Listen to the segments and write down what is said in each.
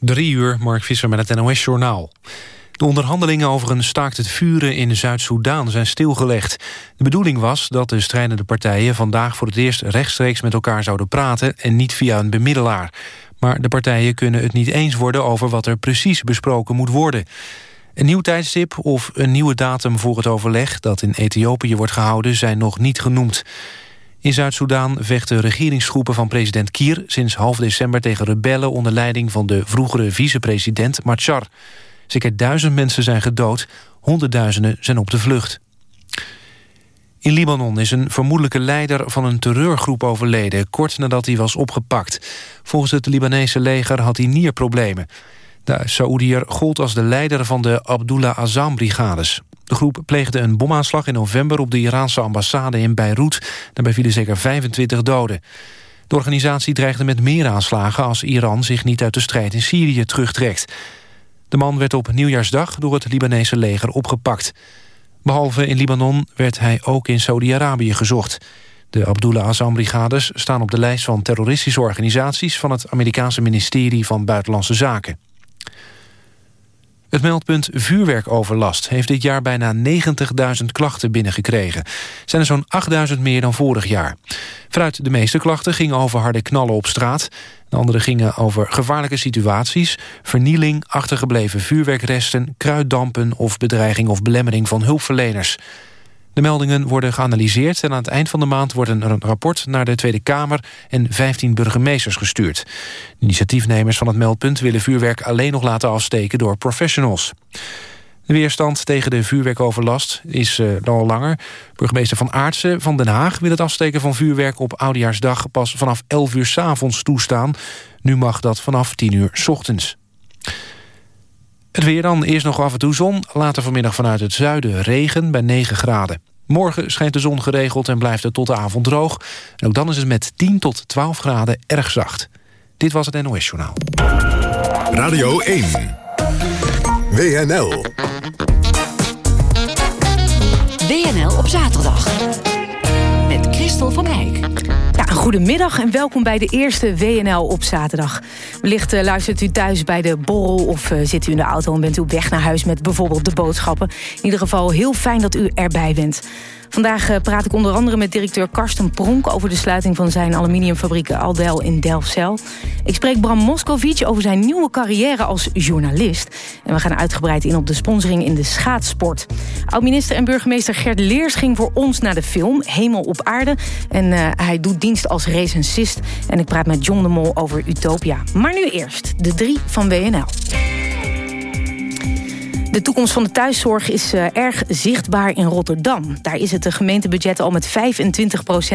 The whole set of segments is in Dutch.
Drie uur, Mark Visser met het NOS-journaal. De onderhandelingen over een staakt het vuren in Zuid-Soedan zijn stilgelegd. De bedoeling was dat de strijdende partijen vandaag voor het eerst rechtstreeks met elkaar zouden praten en niet via een bemiddelaar. Maar de partijen kunnen het niet eens worden over wat er precies besproken moet worden. Een nieuw tijdstip of een nieuwe datum voor het overleg dat in Ethiopië wordt gehouden zijn nog niet genoemd. In Zuid-Soedan vechten regeringsgroepen van president Kier... sinds half december tegen rebellen onder leiding van de vroegere vicepresident Machar. Zeker duizend mensen zijn gedood, honderdduizenden zijn op de vlucht. In Libanon is een vermoedelijke leider van een terreurgroep overleden... kort nadat hij was opgepakt. Volgens het Libanese leger had hij nierproblemen. De Saoediër gold als de leider van de Abdullah Azam-brigades. De groep pleegde een bomaanslag in november op de Iraanse ambassade in Beirut. Daarbij vielen zeker 25 doden. De organisatie dreigde met meer aanslagen als Iran zich niet uit de strijd in Syrië terugtrekt. De man werd op nieuwjaarsdag door het Libanese leger opgepakt. Behalve in Libanon werd hij ook in Saudi-Arabië gezocht. De Abdullah Azam-brigades staan op de lijst van terroristische organisaties... van het Amerikaanse ministerie van Buitenlandse Zaken. Het meldpunt vuurwerkoverlast heeft dit jaar bijna 90.000 klachten binnengekregen. Zijn er zo'n 8.000 meer dan vorig jaar. Vanuit de meeste klachten gingen over harde knallen op straat. De andere gingen over gevaarlijke situaties, vernieling, achtergebleven vuurwerkresten, kruiddampen of bedreiging of belemmering van hulpverleners. De meldingen worden geanalyseerd en aan het eind van de maand wordt een rapport naar de Tweede Kamer en 15 burgemeesters gestuurd. Initiatiefnemers van het meldpunt willen vuurwerk alleen nog laten afsteken door professionals. De weerstand tegen de vuurwerkoverlast is uh, al langer. Burgemeester Van Aartsen van Den Haag wil het afsteken van vuurwerk op Oudejaarsdag pas vanaf 11 uur s avonds toestaan. Nu mag dat vanaf 10 uur s ochtends. Het weer dan, eerst nog af en toe zon. Later vanmiddag vanuit het zuiden regen bij 9 graden. Morgen schijnt de zon geregeld en blijft het tot de avond droog. En ook dan is het met 10 tot 12 graden erg zacht. Dit was het NOS Journaal. Radio 1. WNL. WNL op zaterdag. Met Christel van Eijk. Goedemiddag en welkom bij de eerste WNL op zaterdag. Wellicht uh, luistert u thuis bij de borrel of uh, zit u in de auto... en bent u weg naar huis met bijvoorbeeld de boodschappen. In ieder geval heel fijn dat u erbij bent. Vandaag uh, praat ik onder andere met directeur Karsten Pronk... over de sluiting van zijn aluminiumfabriek Aldel in Delfzijl. Ik spreek Bram Moskovic over zijn nieuwe carrière als journalist. En we gaan uitgebreid in op de sponsoring in de schaatsport. Oud-minister en burgemeester Gert Leers ging voor ons naar de film Hemel op aarde. En uh, hij doet dienst als recensist. En ik praat met John de Mol over Utopia. Maar nu eerst de drie van WNL. De toekomst van de thuiszorg is uh, erg zichtbaar in Rotterdam. Daar is het gemeentebudget al met 25%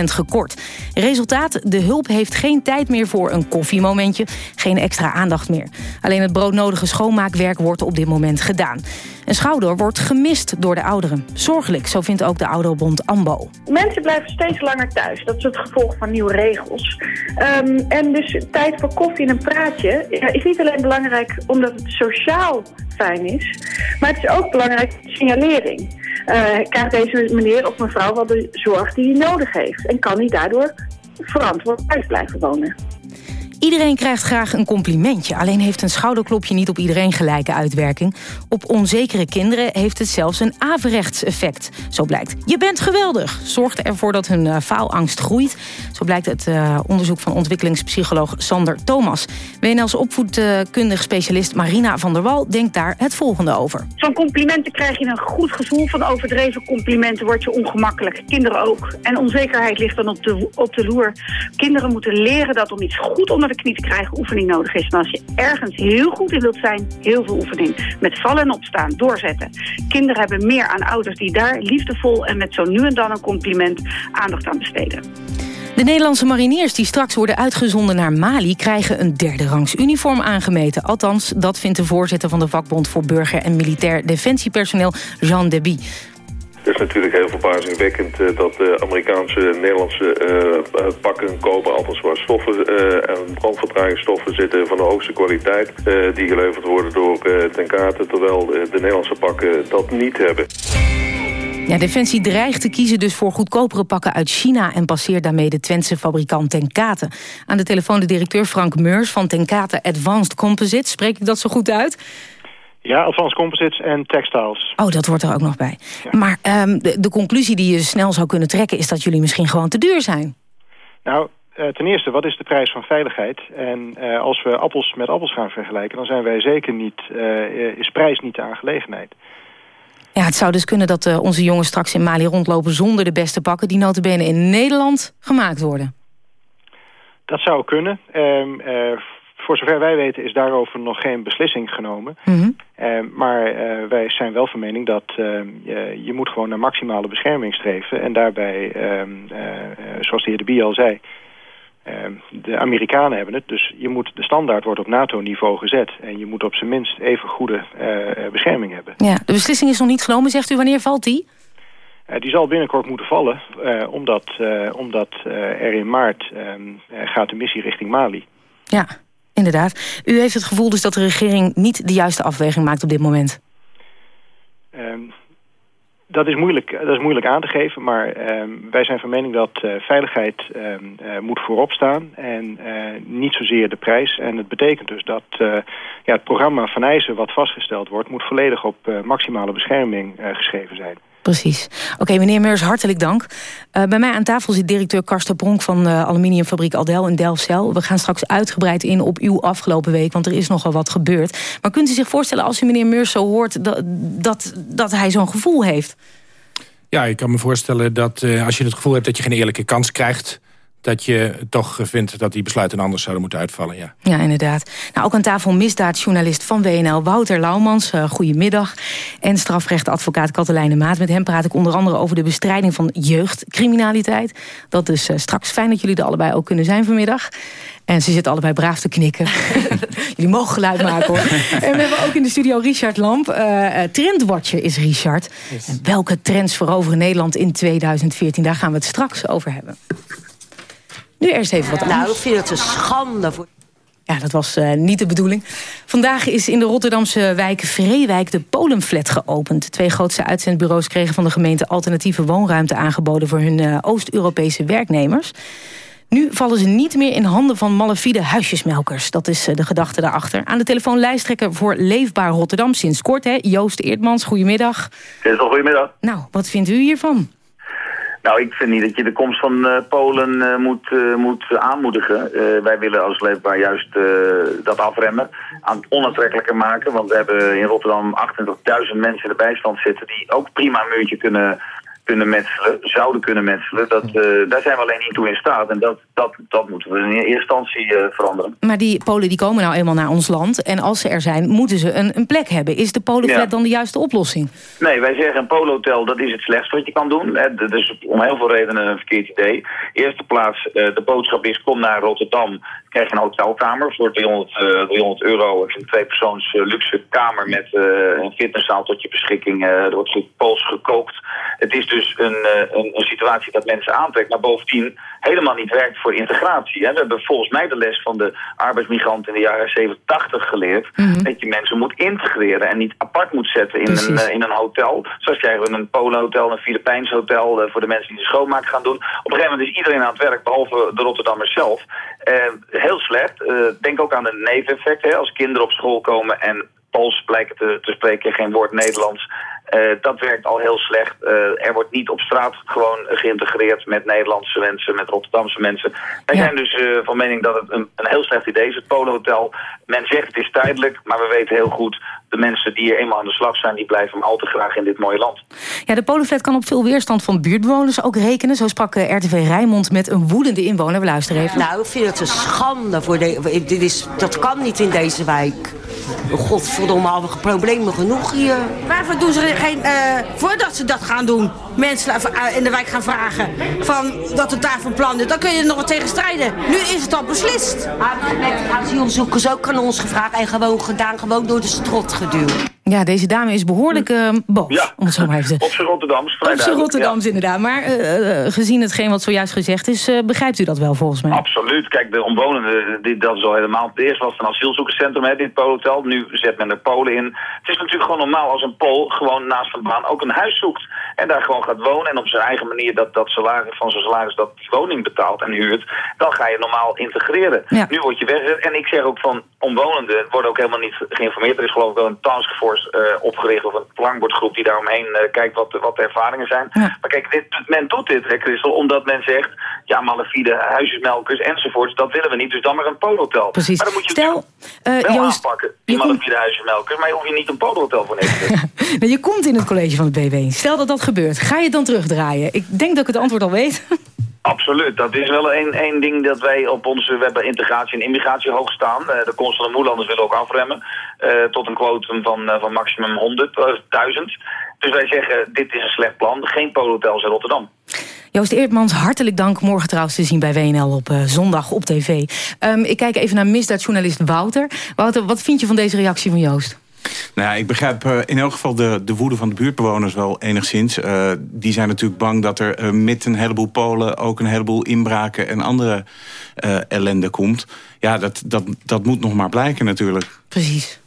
gekort. Resultaat, de hulp heeft geen tijd meer voor een koffiemomentje. Geen extra aandacht meer. Alleen het broodnodige schoonmaakwerk wordt op dit moment gedaan. Een schouder wordt gemist door de ouderen. Zorgelijk, zo vindt ook de ouderenbond AMBO. Mensen blijven steeds langer thuis. Dat is het gevolg van nieuwe regels. Um, en dus tijd voor koffie en een praatje is niet alleen belangrijk omdat het sociaal fijn is. Maar het is ook belangrijk signalering. Uh, krijgt deze meneer of mevrouw wel de zorg die hij nodig heeft? En kan hij daardoor verantwoord thuis blijven wonen? Iedereen krijgt graag een complimentje. Alleen heeft een schouderklopje niet op iedereen gelijke uitwerking. Op onzekere kinderen heeft het zelfs een averechts effect. Zo blijkt. Je bent geweldig. Zorgt ervoor dat hun uh, faalangst groeit. Zo blijkt het uh, onderzoek van ontwikkelingspsycholoog Sander Thomas. WNL's opvoedkundig specialist Marina van der Wal denkt daar het volgende over. Van complimenten krijg je een goed gevoel. Van overdreven complimenten word je ongemakkelijk. Kinderen ook. En onzekerheid ligt dan op de, op de loer. Kinderen moeten leren dat om iets goed onder de knie te krijgen oefening nodig is. En als je ergens heel goed in wilt zijn, heel veel oefening. Met vallen en opstaan, doorzetten. Kinderen hebben meer aan ouders die daar liefdevol en met zo nu en dan een compliment aandacht aan besteden. De Nederlandse mariniers die straks worden uitgezonden naar Mali... krijgen een derde rangs uniform aangemeten. Althans, dat vindt de voorzitter van de vakbond voor burger- en militair defensiepersoneel, Jean Deby. Het is natuurlijk heel verbazingwekkend uh, dat uh, Amerikaanse Nederlandse uh, pakken kopen, althans waar stoffen en brandvertragingsstoffen zitten van de hoogste kwaliteit, die geleverd worden door Ten Kate, terwijl de Nederlandse pakken dat niet hebben. Ja, Defensie dreigt te kiezen dus voor goedkopere pakken uit China... en passeert daarmee de Twentse fabrikant Tenkate. Aan de telefoon de directeur Frank Meurs van Tenkate Advanced Composites. Spreek ik dat zo goed uit? Ja, Advanced Composites en Textiles. Oh, dat wordt er ook nog bij. Maar um, de, de, conclusie die je snel zou kunnen trekken... is dat jullie misschien gewoon te duur zijn. Nou, uh, ten eerste, wat is de prijs van veiligheid? En uh, als we appels met appels gaan vergelijken... dan zijn wij zeker niet, uh, is prijs niet de aangelegenheid. Ja, het zou dus kunnen dat onze jongens straks in Mali rondlopen... zonder de beste pakken die notabene in Nederland gemaakt worden. Dat zou kunnen. Um, voor zover wij weten is daarover nog geen beslissing genomen. Mm -hmm. uh, maar uh, wij zijn wel van mening dat uh, je, je, moet gewoon naar maximale bescherming streven. En daarbij, ehm, zoals de heer De Bie al zei... ehm, de Amerikanen hebben het, dus je moet, de standaard wordt op NATO-niveau gezet. En je moet op zijn minst even goede bescherming hebben. Ja, de beslissing is nog niet genomen, zegt u. Wanneer valt die? Die zal binnenkort moeten vallen, omdat, omdat er in maart gaat de missie richting Mali. Ja, inderdaad. U heeft het gevoel dus dat de regering niet de juiste afweging maakt op dit moment? Um, dat, is moeilijk, dat is moeilijk aan te geven, maar um, wij zijn van mening dat uh, veiligheid um, uh, moet voorop staan en niet zozeer de prijs. En het betekent dus dat ja, het programma van eisen wat vastgesteld wordt, moet volledig op maximale bescherming geschreven zijn. Precies. Oké, meneer Meurs, hartelijk dank. Uh, bij mij aan tafel zit directeur Karsten Bronk van de aluminiumfabriek Aldel in Delfzijl. We gaan straks uitgebreid in op uw afgelopen week, want er is nogal wat gebeurd. Maar kunt u zich voorstellen als u meneer Meurs zo hoort dat, dat, dat hij zo'n gevoel heeft? Ja, ik kan me voorstellen dat uh, als je het gevoel hebt dat je geen eerlijke kans krijgt dat je toch vindt dat die besluiten anders zouden moeten uitvallen. Ja, ja inderdaad. Nou, ook aan tafel misdaadjournalist van WNL, Wouter Laumans. Uh, goedemiddag. En strafrechtadvocaat Katelijne Maat. Met hem praat ik onder andere over de bestrijding van jeugdcriminaliteit. Dat dus uh, straks fijn dat jullie er allebei ook kunnen zijn vanmiddag. En ze zitten allebei braaf te knikken. Jullie mogen geluid maken hoor. en we hebben ook in de studio Richard Lamp. Uh, trendwatcher is Richard. Yes. En welke trends veroveren Nederland in 2014? Daar gaan we het straks over hebben. Nu eerst even wat anders. Nou, ik vind het een schande. Voor... Ja, dat was uh, niet de bedoeling. Vandaag is in de Rotterdamse wijk Vreewijk de Polenflat geopend. De twee grootste uitzendbureaus kregen van de gemeente... alternatieve woonruimte aangeboden voor hun uh, Oost-Europese werknemers. Nu vallen ze niet meer in handen van malafide huisjesmelkers. Dat is uh, de gedachte daarachter. Aan de telefoon lijsttrekker voor Leefbaar Rotterdam sinds kort. Hè? Joost Eertmans, goedemiddag. Goedemiddag. Nou, wat vindt u hiervan? Nou, ik vind niet dat je de komst van uh, Polen uh, moet, uh, moet aanmoedigen. wij willen als leefbaar juist dat afremmen, aan onaantrekkelijker maken. Want we hebben in Rotterdam 28.000 mensen in de bijstand zitten... die ook prima een muurtje kunnen kunnen metselen, zouden kunnen metselen. Dat, uh, daar zijn we alleen niet toe in staat. En dat, dat, dat moeten we in eerste instantie uh, veranderen. Maar die Polen die komen nou eenmaal naar ons land. En als ze er zijn, moeten ze een, een plek hebben. Is de Polenflat ja. dan de juiste oplossing? Nee, wij zeggen een polohotel, dat is het slechtste wat je kan doen. Dat is om heel veel redenen een verkeerd idee. Eerste plaats, uh, de boodschap is, kom naar Rotterdam. Krijg je een hotelkamer voor 300, 300 euro. Een tweepersoons luxe kamer met een fitnesszaal tot je beschikking. er wordt Pools gekookt. Het is dus een, een, een, situatie dat mensen aantrekt, maar bovendien helemaal niet werkt voor integratie. Hè. We hebben volgens mij de les van de arbeidsmigranten in de jaren 87 geleerd... Mm -hmm. dat je mensen moet integreren en niet apart moet zetten in, een, uh, in een hotel. Zoals jij een Polenhotel, een Filipijns hotel... Uh, voor de mensen die de schoonmaak gaan doen. Op een gegeven moment is iedereen aan het werk, behalve de Rotterdammers zelf. Uh, heel slecht. denk ook aan de neveneffect. Als kinderen op school komen en Pools blijken te, te spreken, geen woord Nederlands... Uh, dat werkt al heel slecht. Uh, er wordt niet op straat gewoon geïntegreerd met Nederlandse mensen, met Rotterdamse mensen. Wij ja. zijn dus uh, van mening dat het een, een heel slecht idee is, het Polenhotel. Men zegt het is tijdelijk, maar we weten heel goed... de mensen die hier eenmaal aan de slag zijn, die blijven maar al te graag in dit mooie land. Ja, de Polenflat kan op veel weerstand van buurtbewoners ook rekenen. Zo sprak RTV Rijnmond met een woedende inwoner. We luisteren even. Nou, ik vind het een schande. Voor de, dit is, dat kan niet in deze wijk. Godverdomme, al problemen genoeg hier. Waarvoor doen ze geen, uh, voordat ze dat gaan doen, mensen in de wijk gaan vragen van dat het daar van plan is, dan kun je er nog wat tegen strijden. Nu is het al beslist. Met asielzoekers ook aan ons gevraagd en gewoon gedaan, gewoon door de strot geduwd. Ja, deze dame is behoorlijk uh, boos, ja. om het zo maar even te Op zijn Rotterdams, Op zijn Rotterdams, inderdaad. Maar uh, gezien hetgeen wat zojuist gezegd is, uh, begrijpt u dat wel volgens mij? Absoluut. Kijk, de omwonenden, dit, dat is al helemaal... Eerst was het een asielzoekerscentrum, hè, dit Polenhotel. Nu zet men er Polen in. Het is natuurlijk gewoon normaal als een Pool gewoon naast de baan ook een huis zoekt. En daar gewoon gaat wonen en op zijn eigen manier dat, dat salaris, van zijn salaris dat die woning betaalt en huurt. Dan ga je normaal integreren. Ja. Nu word je weggezet. En ik zeg ook van omwonenden worden ook helemaal niet geïnformeerd. Er is geloof ik wel een taskforce uh, opgericht of een plangbordgroep die daaromheen uh, kijkt wat, wat de ervaringen zijn. Ja. Maar kijk, dit, men doet dit, hè, Christel, omdat men zegt, ja, malafide, huisjesmelkers enzovoorts, dat willen we niet. Dus dan maar een polohotel. Precies. Maar dan moet je Stel, wel Joost, aanpakken, die malafide huisjesmelkers. Maar je hoeft je niet een polohotel voor neer nou, je komt in het college van het BW. Stel dat dat gebeurt. Ga je het dan terugdraaien? Ik denk dat ik het antwoord al weet. Absoluut. Dat is wel één, één ding dat wij op onze... We integratie en immigratie hoog staan. Uh, de komst van de moerlanders willen ook afremmen. Uh, tot een quotum van, uh, van maximum 100, 1000. Dus wij zeggen, dit is een slecht plan. Geen polhotels in Rotterdam. Joost Eertmans, hartelijk dank. Morgen trouwens te zien bij WNL op zondag op tv. Um, ik kijk even naar misdaadjournalist Wouter. Wouter, wat vind je van deze reactie van Joost? Nou ja, ik begrijp uh, in elk geval de, de woede van de buurtbewoners wel enigszins. Uh, die zijn natuurlijk bang dat er uh, met een heleboel Polen... ook een heleboel inbraken en andere ellende komt. Ja, dat, dat, dat moet nog maar blijken natuurlijk. Precies.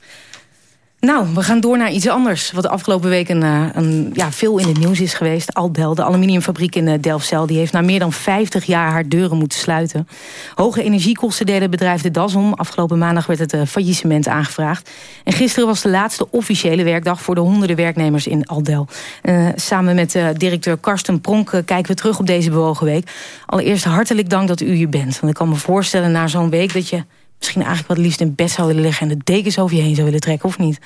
Nou, we gaan door naar iets anders. Wat de afgelopen week een, een, ja, veel in het nieuws is geweest. Aldel, de aluminiumfabriek in Delfzijl... die heeft na meer dan 50 jaar haar deuren moeten sluiten. Hoge energiekosten deden het bedrijf de das om. Afgelopen maandag werd het uh, faillissement aangevraagd. En gisteren was de laatste officiële werkdag... voor de honderden werknemers in Aldel. Samen met directeur Karsten Pronk kijken we terug op deze bewogen week. Allereerst hartelijk dank dat u hier bent. Want ik kan me voorstellen na zo'n week dat je misschien eigenlijk wat liefst in bed zou willen liggen... en de dekens over je heen zou willen trekken, of niet?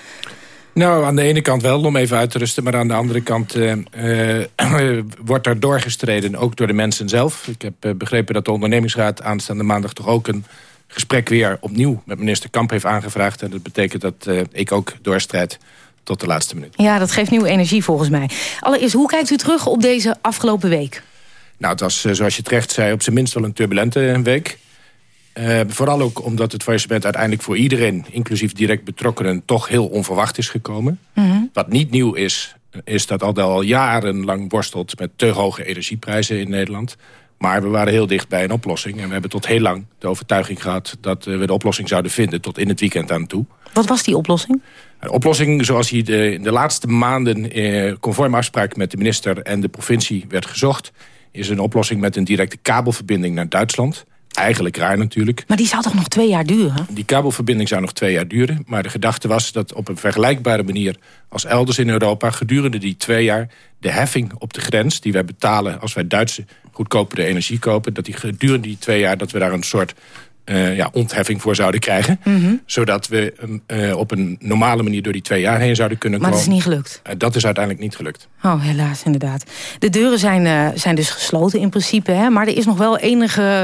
Nou, aan de ene kant wel, om even uit te rusten. Maar aan de andere kant uh, uh, wordt er doorgestreden, ook door de mensen zelf. Ik heb uh, begrepen dat de ondernemingsraad aanstaande maandag... toch ook een gesprek weer opnieuw met minister Kamp heeft aangevraagd. En dat betekent dat ik ook doorstrijd tot de laatste minuut. Ja, dat geeft nieuwe energie volgens mij. Allereerst, hoe kijkt u terug op deze afgelopen week? Nou, het was, zoals je terecht zei, op zijn minst wel een turbulente week. Uh, vooral ook omdat het faillissement uiteindelijk voor iedereen... inclusief direct betrokkenen, toch heel onverwacht is gekomen. Mm -hmm. Wat niet nieuw is, is dat Aldel al jarenlang worstelt... met te hoge energieprijzen in Nederland. Maar we waren heel dicht bij een oplossing. En we hebben tot heel lang de overtuiging gehad... dat we de oplossing zouden vinden tot in het weekend aan toe. Wat was die oplossing? Een oplossing zoals die de, in de laatste maanden... Eh, conform afspraak met de minister en de provincie werd gezocht... is een oplossing met een directe kabelverbinding naar Duitsland... Eigenlijk raar natuurlijk. Maar die zou toch nog twee jaar duren? Die kabelverbinding zou nog twee jaar duren. Maar de gedachte was dat op een vergelijkbare manier... als elders in Europa gedurende die twee jaar... de heffing op de grens die wij betalen... als wij Duitse goedkopere energie kopen... dat die gedurende die twee jaar dat we daar een soort... Uh, ja, ontheffing voor zouden krijgen. Mm -hmm. Zodat we uh, op een normale manier door die twee jaar heen zouden kunnen maar komen. Maar dat is niet gelukt? Uh, dat is uiteindelijk niet gelukt. Oh, helaas, inderdaad. De deuren zijn, zijn dus gesloten in principe. Hè? Maar er is nog wel enige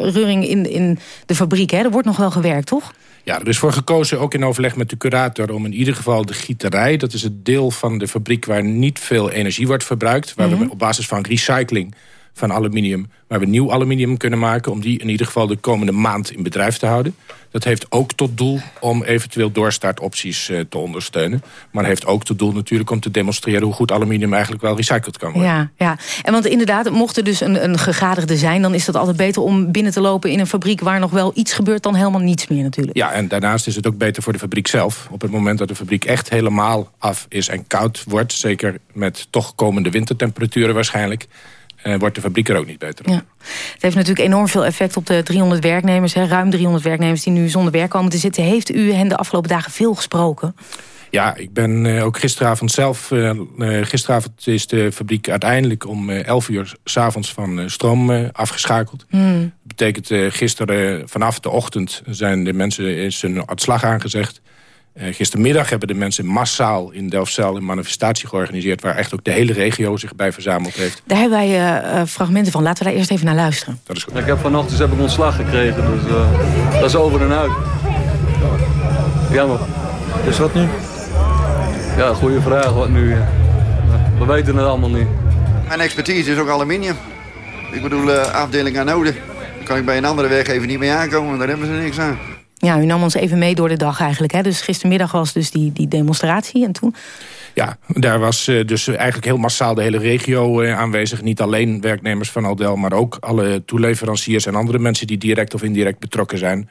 reuring in, in de fabriek. Hè? Er wordt nog wel gewerkt, toch? Ja, er is voor gekozen, ook in overleg met de curator... om in ieder geval de gieterij, dat is het deel van de fabriek... waar niet veel energie wordt verbruikt. Waar mm -hmm. we op basis van recycling van aluminium... waar we nieuw aluminium kunnen maken... om die in ieder geval de komende maand in bedrijf te houden. Dat heeft ook tot doel om eventueel doorstartopties uh, te ondersteunen. Maar heeft ook tot doel natuurlijk om te demonstreren... hoe goed aluminium eigenlijk wel recycled kan worden. Ja, ja. en want inderdaad, mocht er dus een, een gegadigde zijn... dan is dat altijd beter om binnen te lopen in een fabriek... waar nog wel iets gebeurt dan helemaal niets meer natuurlijk. Ja, en daarnaast is het ook beter voor de fabriek zelf. Op het moment dat de fabriek echt helemaal af is en koud wordt... zeker met toch komende wintertemperaturen waarschijnlijk... Uh, wordt de fabriek er ook niet beter op. Ja. Het heeft natuurlijk enorm veel effect op de 300 werknemers. Hè, ruim 300 werknemers die nu zonder werk komen te zitten. Heeft u hen de afgelopen dagen veel gesproken? Ja, ik ben uh, ook gisteravond zelf... Uh, gisteravond is de fabriek uiteindelijk om 11 uur s'avonds van stroom afgeschakeld. Hmm. Dat betekent gisteren vanaf de ochtend zijn de mensen is een uitslag aangezegd. Uh, gistermiddag hebben de mensen massaal in Delfzijl een manifestatie georganiseerd... waar echt ook de hele regio zich bij verzameld heeft. Daar hebben wij uh, fragmenten van. Laten we daar eerst even naar luisteren. Dat is goed. Ik heb vanochtend dus heb ik ontslag gekregen, dus uh, dat is over en uit. Jammer. Dus wat nu? Ja, goede vraag, wat nu? We weten het allemaal niet. Mijn expertise is ook aluminium. Ik bedoel, afdeling aan noden. Daar kan ik bij een andere werkgever niet mee aankomen, daar hebben ze niks aan. Ja, u nam ons even mee door de dag eigenlijk. Hè? Dus gistermiddag was dus die, die demonstratie en toen... Ja, daar was uh, dus eigenlijk heel massaal de hele regio uh, aanwezig. Niet alleen werknemers van Aldel, maar ook alle toeleveranciers... en andere mensen die direct of indirect betrokken zijn.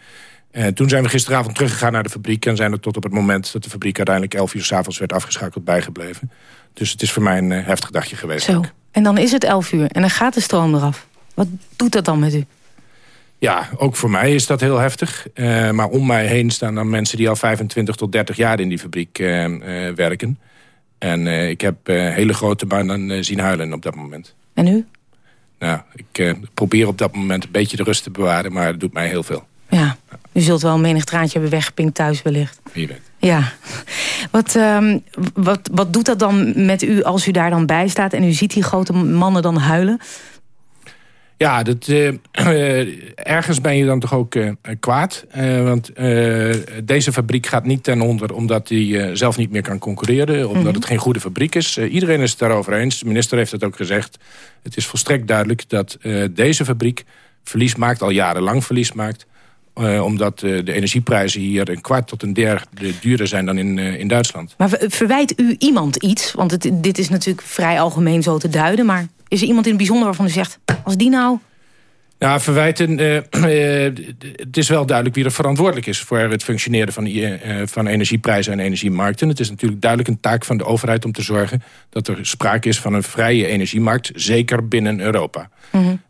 Uh, toen zijn we gisteravond teruggegaan naar de fabriek... en zijn er tot op het moment dat de fabriek uiteindelijk 11 uur s'avonds werd afgeschakeld bijgebleven. Dus het is voor mij een heftig dagje geweest. Zo, en dan is het 11 uur en dan gaat de stroom eraf. Wat doet dat dan met u? Ja, ook voor mij is dat heel heftig. Uh, maar om mij heen staan dan mensen die al 25 tot 30 jaar in die fabriek uh, uh, werken. En ik heb hele grote banen zien huilen op dat moment. En u? Nou, ik probeer op dat moment een beetje de rust te bewaren, maar het doet mij heel veel. Ja, u zult wel een menig traantje hebben weggepinkt thuis wellicht. Wie weet. Ja. Wat, uh, wat, wat doet dat dan met u als u daar dan bij staat... en u ziet die grote mannen dan huilen? Ja, dat, uh, ergens ben je dan toch ook uh, kwaad. want deze fabriek gaat niet ten onder omdat hij zelf niet meer kan concurreren. Omdat mm het geen goede fabriek is. iedereen is het daarover eens. De minister heeft het ook gezegd. Het is volstrekt duidelijk dat deze fabriek verlies maakt, al jarenlang verlies maakt. Omdat de energieprijzen hier een kwart tot een derde duurder zijn dan in, in Duitsland. Maar verwijt u iemand iets? Want het, dit is natuurlijk vrij algemeen zo te duiden. Maar is er iemand in het bijzonder waarvan u zegt... als die nou... Ja, verwijten. Het is wel duidelijk wie er verantwoordelijk is voor het functioneren van, van energieprijzen en energiemarkten. Het is natuurlijk duidelijk een taak van de overheid om te zorgen dat er sprake is van een vrije energiemarkt, zeker binnen Europa. Mm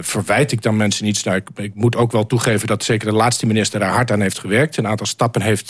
verwijt ik dan mensen niet? Nou, ik, ik, moet ook wel toegeven dat zeker de laatste minister daar hard aan heeft gewerkt. Een aantal stappen heeft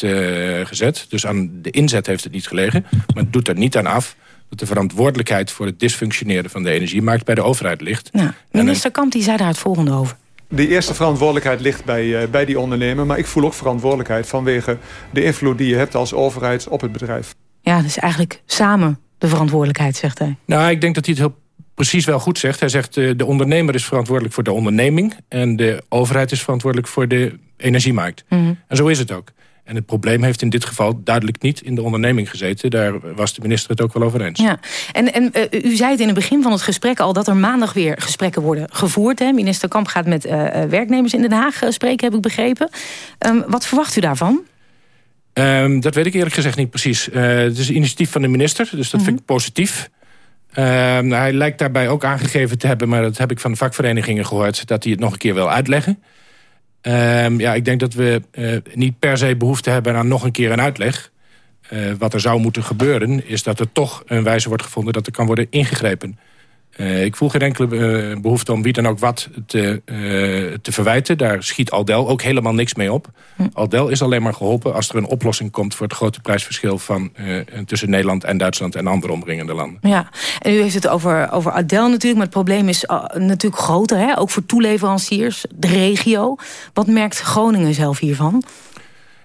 gezet. Dus aan de inzet heeft het niet gelegen. Maar het doet er niet aan af dat de verantwoordelijkheid voor het dysfunctioneren van de energiemarkt bij de overheid ligt. Ja, minister Kamp die zei daar het volgende over. De eerste verantwoordelijkheid ligt bij, uh, bij die ondernemer. Maar ik voel ook verantwoordelijkheid vanwege de invloed die je hebt als overheid op het bedrijf. Ja, dus eigenlijk samen de verantwoordelijkheid, zegt hij. Nou, ik denk dat hij het heel precies wel goed zegt. Hij zegt uh, de ondernemer is verantwoordelijk voor de onderneming... en de overheid is verantwoordelijk voor de energiemarkt. Mm En zo is het ook. En het probleem heeft in dit geval duidelijk niet in de onderneming gezeten. Daar was de minister het ook wel over eens. Ja. En, en uh, u zei het in het begin van het gesprek al... dat er maandag weer gesprekken worden gevoerd. Hè? Minister Kamp gaat met uh, werknemers in Den Haag spreken, heb ik begrepen. Um, wat verwacht u daarvan? Um, dat weet ik eerlijk gezegd niet precies. Uh, het is een initiatief van de minister, dus dat mm -hmm. vind ik positief. Uh, hij lijkt daarbij ook aangegeven te hebben... maar dat heb ik van de vakverenigingen gehoord... dat hij het nog een keer wil uitleggen. Um, ja, ik denk dat we uh, niet per se behoefte hebben aan nog een keer een uitleg. Uh, wat er zou moeten gebeuren is dat er toch een wijze wordt gevonden... dat er kan worden ingegrepen. Uh, ik voel geen enkele behoefte om wie dan ook wat te, te verwijten. Daar schiet Aldel ook helemaal niks mee op. Hm. Aldel is alleen maar geholpen als er een oplossing komt... voor het grote prijsverschil van, tussen Nederland en Duitsland... en andere omringende landen. Ja, en u heeft het over, over Aldel natuurlijk... maar het probleem is natuurlijk groter, hè? ook voor toeleveranciers, de regio. Wat merkt Groningen zelf hiervan?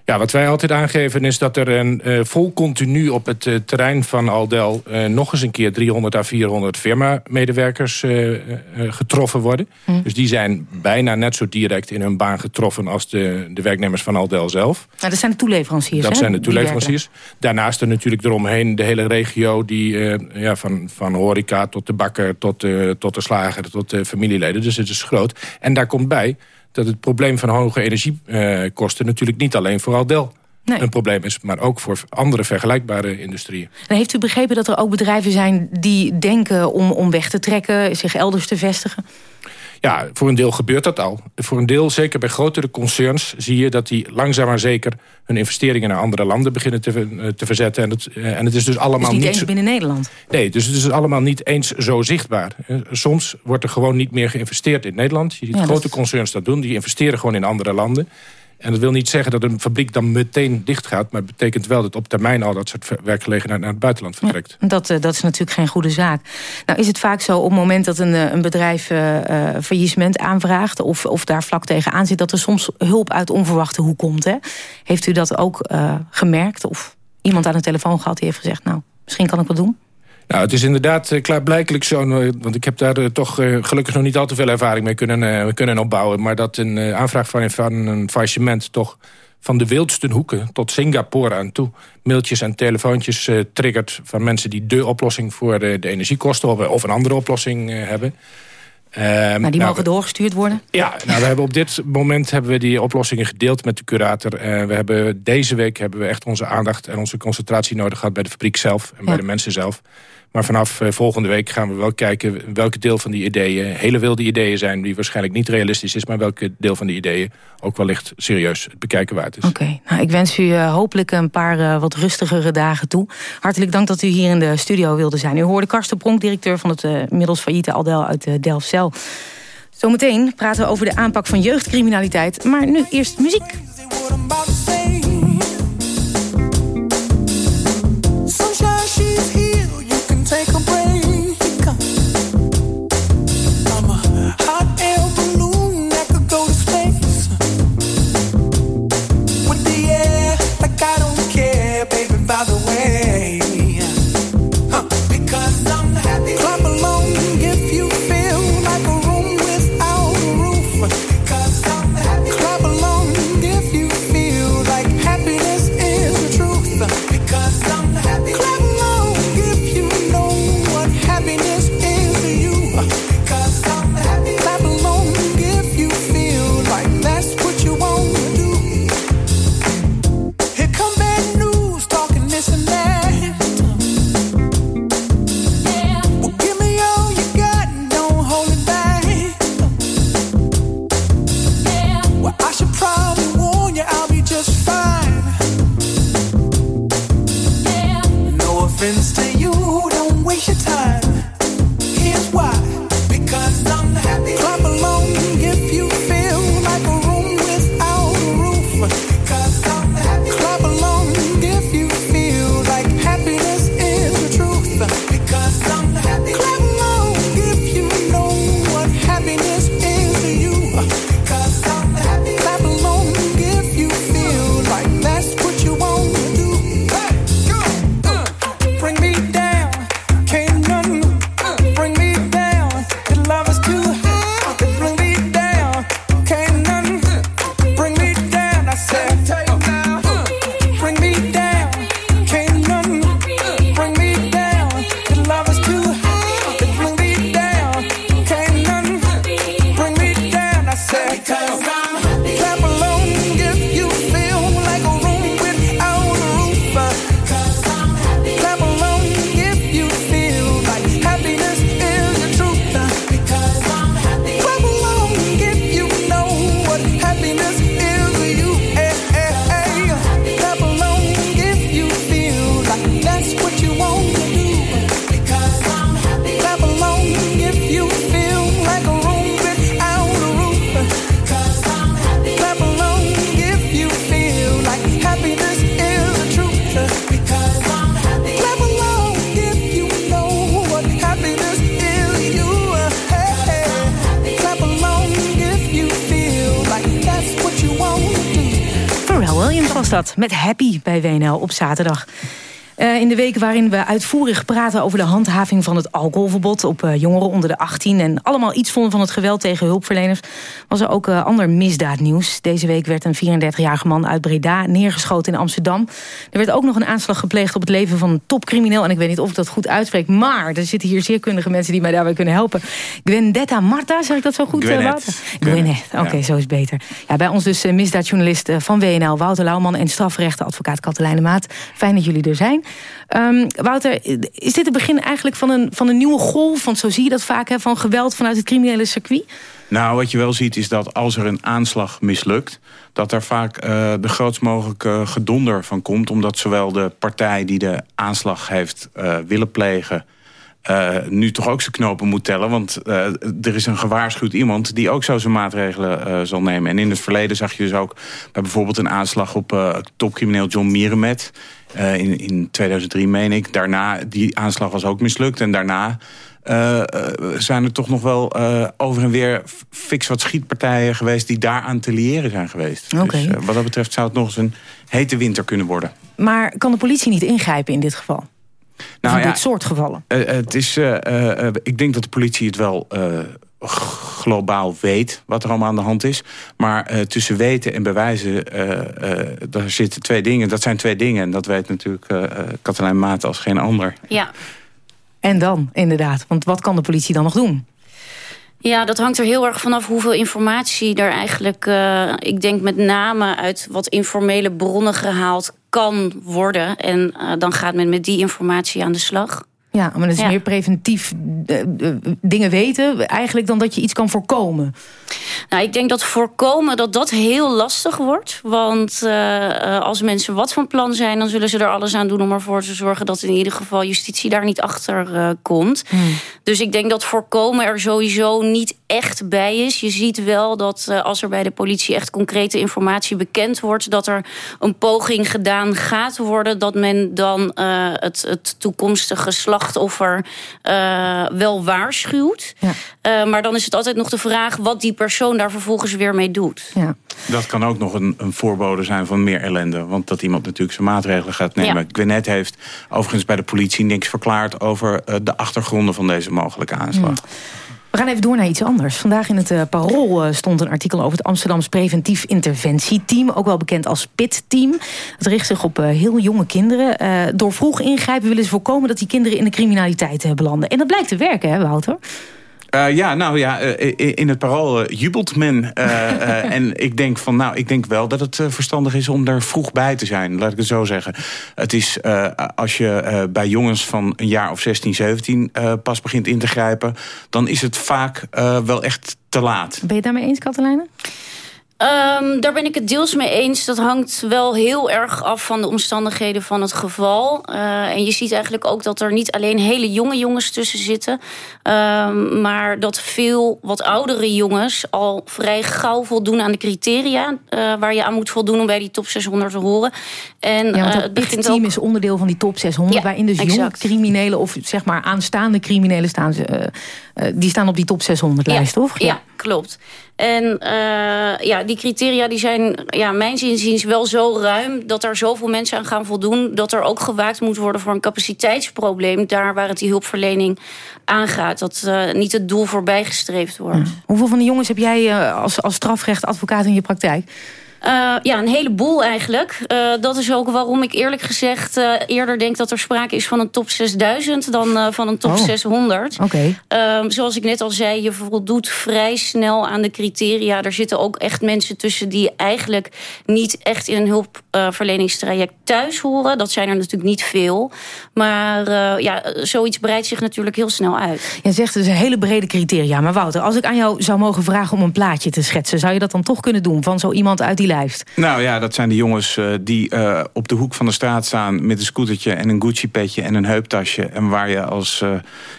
Ja, wat wij altijd aangeven is dat er een, uh, vol continu op het uh, terrein van Aldel... Uh, nog eens een keer 300 à 400 firma-medewerkers getroffen worden. Mm. Dus die zijn bijna net zo direct in hun baan getroffen... als de, de werknemers van Aldel zelf. Nou, dat zijn de toeleveranciers, Dat zijn de toeleveranciers. Daarnaast er natuurlijk eromheen de hele regio... die ja, van, van horeca tot de bakker, tot, tot de slager, tot de familieleden. Dus het is groot. En daar komt bij dat het probleem van hoge energiekosten... natuurlijk niet alleen voor Aldel nee. een probleem is... maar ook voor andere vergelijkbare industrieën. En heeft u begrepen dat er ook bedrijven zijn die denken om, om weg te trekken... zich elders te vestigen? Ja, voor een deel gebeurt dat al. Voor een deel, zeker bij grotere concerns... zie je dat die langzaam maar zeker hun investeringen naar andere landen beginnen te, eh, te verzetten. En het, eh, en het is dus allemaal dus niet... niet binnen Nederland? Nee, dus het is allemaal niet eens zo zichtbaar. Soms wordt er gewoon niet meer geïnvesteerd in Nederland. Je ziet ja, grote concerns dat doen. Die investeren gewoon in andere landen. En dat wil niet zeggen dat een fabriek dan meteen dicht gaat... maar het betekent wel dat op termijn al dat soort werkgelegenheid naar het buitenland vertrekt. Ja, dat, dat is natuurlijk geen goede zaak. Nou is het vaak zo op het moment dat een, een bedrijf uh, faillissement aanvraagt... Of, of daar vlak tegenaan zit, dat er soms hulp uit onverwachte hoek komt. Hè? Heeft u dat ook uh, gemerkt? Of iemand aan de telefoon gehad die heeft gezegd... nou, misschien kan ik wat doen? Nou, het is inderdaad uh, klaarblijkelijk zo, want ik heb daar uh, toch uh, gelukkig nog niet al te veel ervaring mee kunnen, kunnen opbouwen. Maar dat een aanvraag van, van een faillissement toch van de wildste hoeken tot Singapore aan toe... mailtjes en telefoontjes triggert van mensen die de oplossing voor de, de energiekosten... of, of een andere oplossing hebben. Nou, die nou, mogen doorgestuurd worden? Ja, nou, we hebben op dit moment hebben we die oplossingen gedeeld met de curator. Uh, we hebben, deze week hebben we echt onze aandacht en onze concentratie nodig gehad... bij de fabriek zelf en bij de mensen zelf. Maar vanaf uh, volgende week gaan we wel kijken welke deel van die ideeën... hele wilde ideeën zijn die waarschijnlijk niet realistisch is... maar welke deel van die ideeën ook wellicht serieus het bekijken waard is. Oké, nou, ik wens u uh, hopelijk een paar uh, wat rustigere dagen toe. Hartelijk dank dat u hier in de studio wilde zijn. U hoorde Karsten Pronk, directeur van het inmiddels failliete Aldel uit Delfzijl. Zometeen praten we over de aanpak van jeugdcriminaliteit. Maar nu eerst muziek. Met Happy bij WNL op zaterdag. Uh, in de weken waarin we uitvoerig praten over de handhaving van het alcoholverbod op uh, jongeren onder de 18 en allemaal iets vonden van het geweld tegen hulpverleners, was er ook uh, ander misdaadnieuws. Deze week werd een 34-jarige man uit Breda neergeschoten in Amsterdam. Er werd ook nog een aanslag gepleegd op het leven van een topcrimineel en ik weet niet of ik dat goed uitspreek, maar er zitten hier zeer kundige mensen die mij daarbij kunnen helpen. Gwendetta Marta, zeg ik dat zo goed? Gwyneth. Gwyneth, oké, okay, ja. zo is beter. Ja, bij ons dus misdaadjournalist van WNL, Wouter Lauwman en strafrechtenadvocaat Katelijn de Maat. Fijn dat jullie er zijn. Um, Wouter, is dit het begin eigenlijk van een, van een nieuwe golf? Want zo zie je dat vaak, van geweld vanuit het criminele circuit? Nou, wat je wel ziet is dat als er een aanslag mislukt... dat er vaak uh, de grootst mogelijke gedonder van komt... omdat zowel de partij die de aanslag heeft uh, willen plegen... Uh, nu toch ook zijn knopen moet tellen. Want er is een gewaarschuwd iemand die ook zo zijn maatregelen zal nemen. En in het verleden zag je dus ook bij bijvoorbeeld een aanslag op topcrimineel John Mierenmet. In, in 2003 meen ik. Daarna, die aanslag was ook mislukt. En daarna zijn er toch nog wel over en weer fix wat schietpartijen geweest... die daaraan te liëren zijn geweest. Okay. Dus wat dat betreft zou het nog eens een hete winter kunnen worden. Maar kan de politie niet ingrijpen in dit geval? Nou, in ja, dit soort gevallen? Het is, ik denk dat de politie het wel globaal weet wat er allemaal aan de hand is. Maar tussen weten en bewijzen, daar zitten twee dingen. Dat zijn twee dingen en dat weet natuurlijk Katelijn Maat als geen ander. Ja. En dan, inderdaad. Want wat kan de politie dan nog doen? Ja, dat hangt er heel erg vanaf hoeveel informatie er eigenlijk... Uh, ik denk met name uit wat informele bronnen gehaald kan worden. En uh, dan gaat men met die informatie aan de slag. Ja, maar dat is Ja. meer preventief eh, eh, dingen weten... eigenlijk dan dat je iets kan voorkomen. Nou, ik denk dat voorkomen dat dat heel lastig wordt. Want eh, als mensen wat van plan zijn... dan zullen ze er alles aan doen om ervoor te zorgen... dat in ieder geval justitie daar niet achter komt. Dus ik denk dat voorkomen er sowieso niet echt bij is. Je ziet wel dat als er bij de politie echt concrete informatie bekend wordt... dat er een poging gedaan gaat worden... dat men dan het, het toekomstige slachtoffer eh, wel waarschuwt. Eh, maar dan is het altijd nog de vraag... wat die persoon daar vervolgens weer mee doet. Ja. Dat kan ook nog een, een voorbode zijn van meer ellende. Want dat iemand natuurlijk zijn maatregelen gaat nemen. Ja. Gwinnett heeft overigens bij de politie niks verklaard... over eh, de achtergronden van deze mogelijke aanslag. We gaan even door naar iets anders. Vandaag in het eh, Parool eh, stond een artikel over het Amsterdams Preventief Interventieteam. Ook wel bekend als PIT-team. Het richt zich op eh, heel jonge kinderen. Door vroeg ingrijpen willen ze voorkomen dat die kinderen in de criminaliteit belanden. En dat blijkt te werken, hè Wouter? Eh, ja, nou ja, eh, in het parool eh, jubelt men. eh, eh, en ik denk van, nou, ik denk wel dat het eh, verstandig is om daar vroeg bij te zijn. Laat ik het zo zeggen. Het is, eh, als je eh, bij jongens van een jaar of 16, 17 eh, pas begint in te grijpen... dan is het vaak eh, wel echt te laat. Ben je het daarmee eens, Katelijne? Ehm, daar ben ik het deels mee eens. Dat hangt wel heel erg af van de omstandigheden van het geval. Eh, en je ziet eigenlijk ook dat er niet alleen hele jonge jongens tussen zitten. ehm, maar dat veel wat oudere jongens al vrij gauw voldoen aan de criteria... eh, waar je aan moet voldoen om bij die top 600 te horen. En, Ja, want eh, het begint PIT-team ook- is onderdeel van die top 600... Ja, waarin dus jonge criminelen of zeg maar aanstaande criminelen staan... ze, die staan op die top 600-lijst, toch? Ja, klopt. En eh, ja, die criteria die zijn, ja, mijn zinziens wel zo ruim... dat er zoveel mensen aan gaan voldoen... dat er ook gewaakt moet worden voor een capaciteitsprobleem... daar waar het die hulpverlening aangaat. Dat eh, niet het doel voorbijgestreefd wordt. Hoeveel van die jongens heb jij eh, als, als strafrechtadvocaat in je praktijk? Eh, ja, een heleboel eigenlijk. Eh, dat is ook waarom ik eerlijk gezegd eh, eerder denk dat er sprake is van een top 6000 dan van een top Oh. 600. Oké. Ehm, zoals ik net al zei, je voldoet vrij snel aan de criteria. Er zitten ook echt mensen tussen die eigenlijk niet echt in een hulpverleningstraject thuis horen. Dat zijn er natuurlijk niet veel. Maar ja, zoiets breidt zich natuurlijk heel snel uit. Je zegt dus een hele brede criteria. Maar Wouter, als ik aan jou zou mogen vragen om een plaatje te schetsen... zou je dat dan toch kunnen doen van zo iemand uit die Nou ja, dat zijn de jongens eh, die eh, op de hoek van de straat staan... met een scootertje en een Gucci-petje en een heuptasje. En waar je als eh,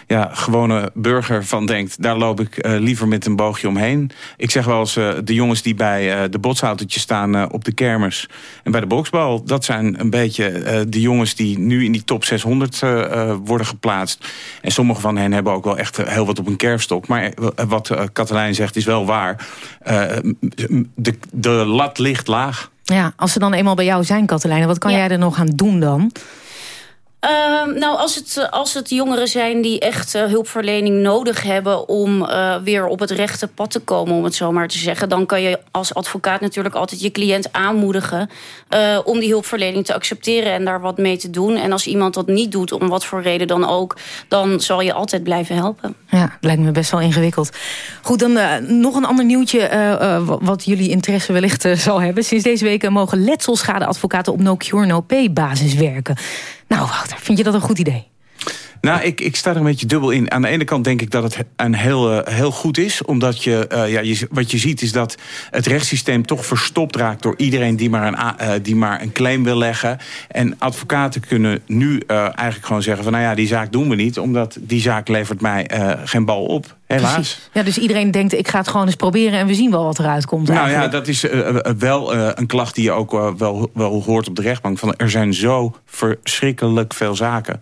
ja, gewone burger van denkt... daar loop ik liever met een boogje omheen. Ik zeg wel eens, de jongens die bij de botsautootjes staan op de kermis... en bij de boksbal, dat zijn een beetje de jongens... die nu in die top 600 eh, eh, worden geplaatst. En sommige van hen hebben ook wel echt heel wat op een kerfstok. Maar wat Katelijn zegt is wel waar. De, de lat ligt laag. Ja, als ze dan eenmaal bij jou zijn, Katelijne... wat kan jij er nog aan doen dan? Ehm, nou, als het, eh, als het jongeren zijn die echt eh, hulpverlening nodig hebben... om eh, weer op het rechte pad te komen, om het zo maar te zeggen... dan kan je als advocaat natuurlijk altijd je cliënt aanmoedigen... om die hulpverlening te accepteren en daar wat mee te doen. En als iemand dat niet doet, om wat voor reden dan ook... dan zal je altijd blijven helpen. Ja, lijkt me best wel ingewikkeld. Goed, dan nog een ander nieuwtje wa- wat jullie interesse wellicht zal hebben. Sinds deze week mogen letselschadeadvocaten op no cure no pay basis werken. Nou Wouter, vind je dat een goed idee? Nou, ik, ik sta er een beetje dubbel in. Aan de ene kant denk ik dat het een heel, eh, heel goed is. Omdat je, eh, ja, je, wat je ziet is dat het rechtssysteem toch verstopt raakt... door iedereen die maar een, eh, die maar een claim wil leggen. En advocaten kunnen nu eigenlijk gewoon zeggen van... nou ja, die zaak doen we niet, omdat die zaak levert mij geen bal op. Helaas. Precies. Ja, dus iedereen denkt, ik ga het gewoon eens proberen... en we zien wel wat eruit komt Nou eigenlijk. ja, dat is wel een klacht die je ook wel, wel hoort op de rechtbank. Van, er zijn zo verschrikkelijk veel zaken.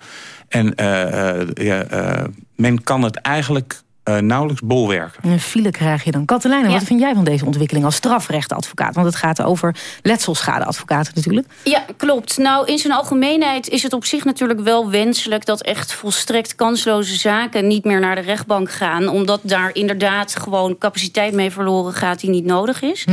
En eh, eh, ja, eh, men kan het eigenlijk eh, nauwelijks bolwerken. Een file krijg je dan. Katelijne, wat vind jij van deze ontwikkeling als strafrechtadvocaat? Want het gaat over letselschadeadvocaten natuurlijk. Ja, klopt. Nou, in zijn algemeenheid is het op zich natuurlijk wel wenselijk... dat echt volstrekt kansloze zaken niet meer naar de rechtbank gaan. Omdat daar inderdaad gewoon capaciteit mee verloren gaat die niet nodig is.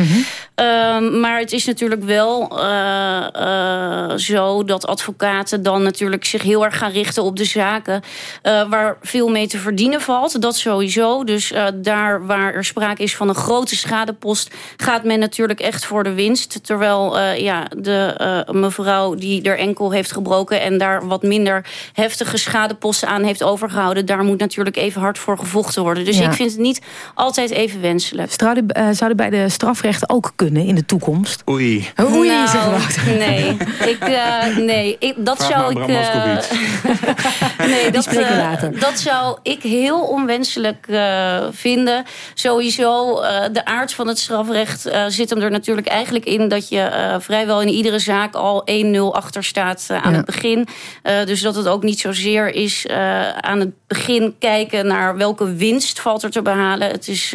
Ehm, maar het is natuurlijk wel eh, eh, zo dat advocaten dan natuurlijk zich heel erg gaan richten op de zaken... eh, waar veel mee te verdienen valt. Dat sowieso. Sowieso. Dus daar waar er sprake is van een grote schadepost... gaat men natuurlijk echt voor de winst. Terwijl ja, de mevrouw die er enkel heeft gebroken... en daar wat minder heftige schadeposten aan heeft overgehouden... daar moet natuurlijk even hard voor gevochten worden. Dus ik vind het niet altijd even wenselijk. Zouden, zouden bij de strafrecht ook kunnen in de toekomst? Oei. Oei, nou, Nee, ik, uh, nee ik, dat Vraag zou ik. Uh, nee, dat, uh, dat zou ik heel onwenselijk vinden. Sowieso, de aard van het strafrecht zit hem er natuurlijk eigenlijk in dat je vrijwel in iedere zaak al 1-0 achter staat aan ja. het begin. dus dat het ook niet zozeer is aan het begin kijken naar welke winst valt er te behalen. Het is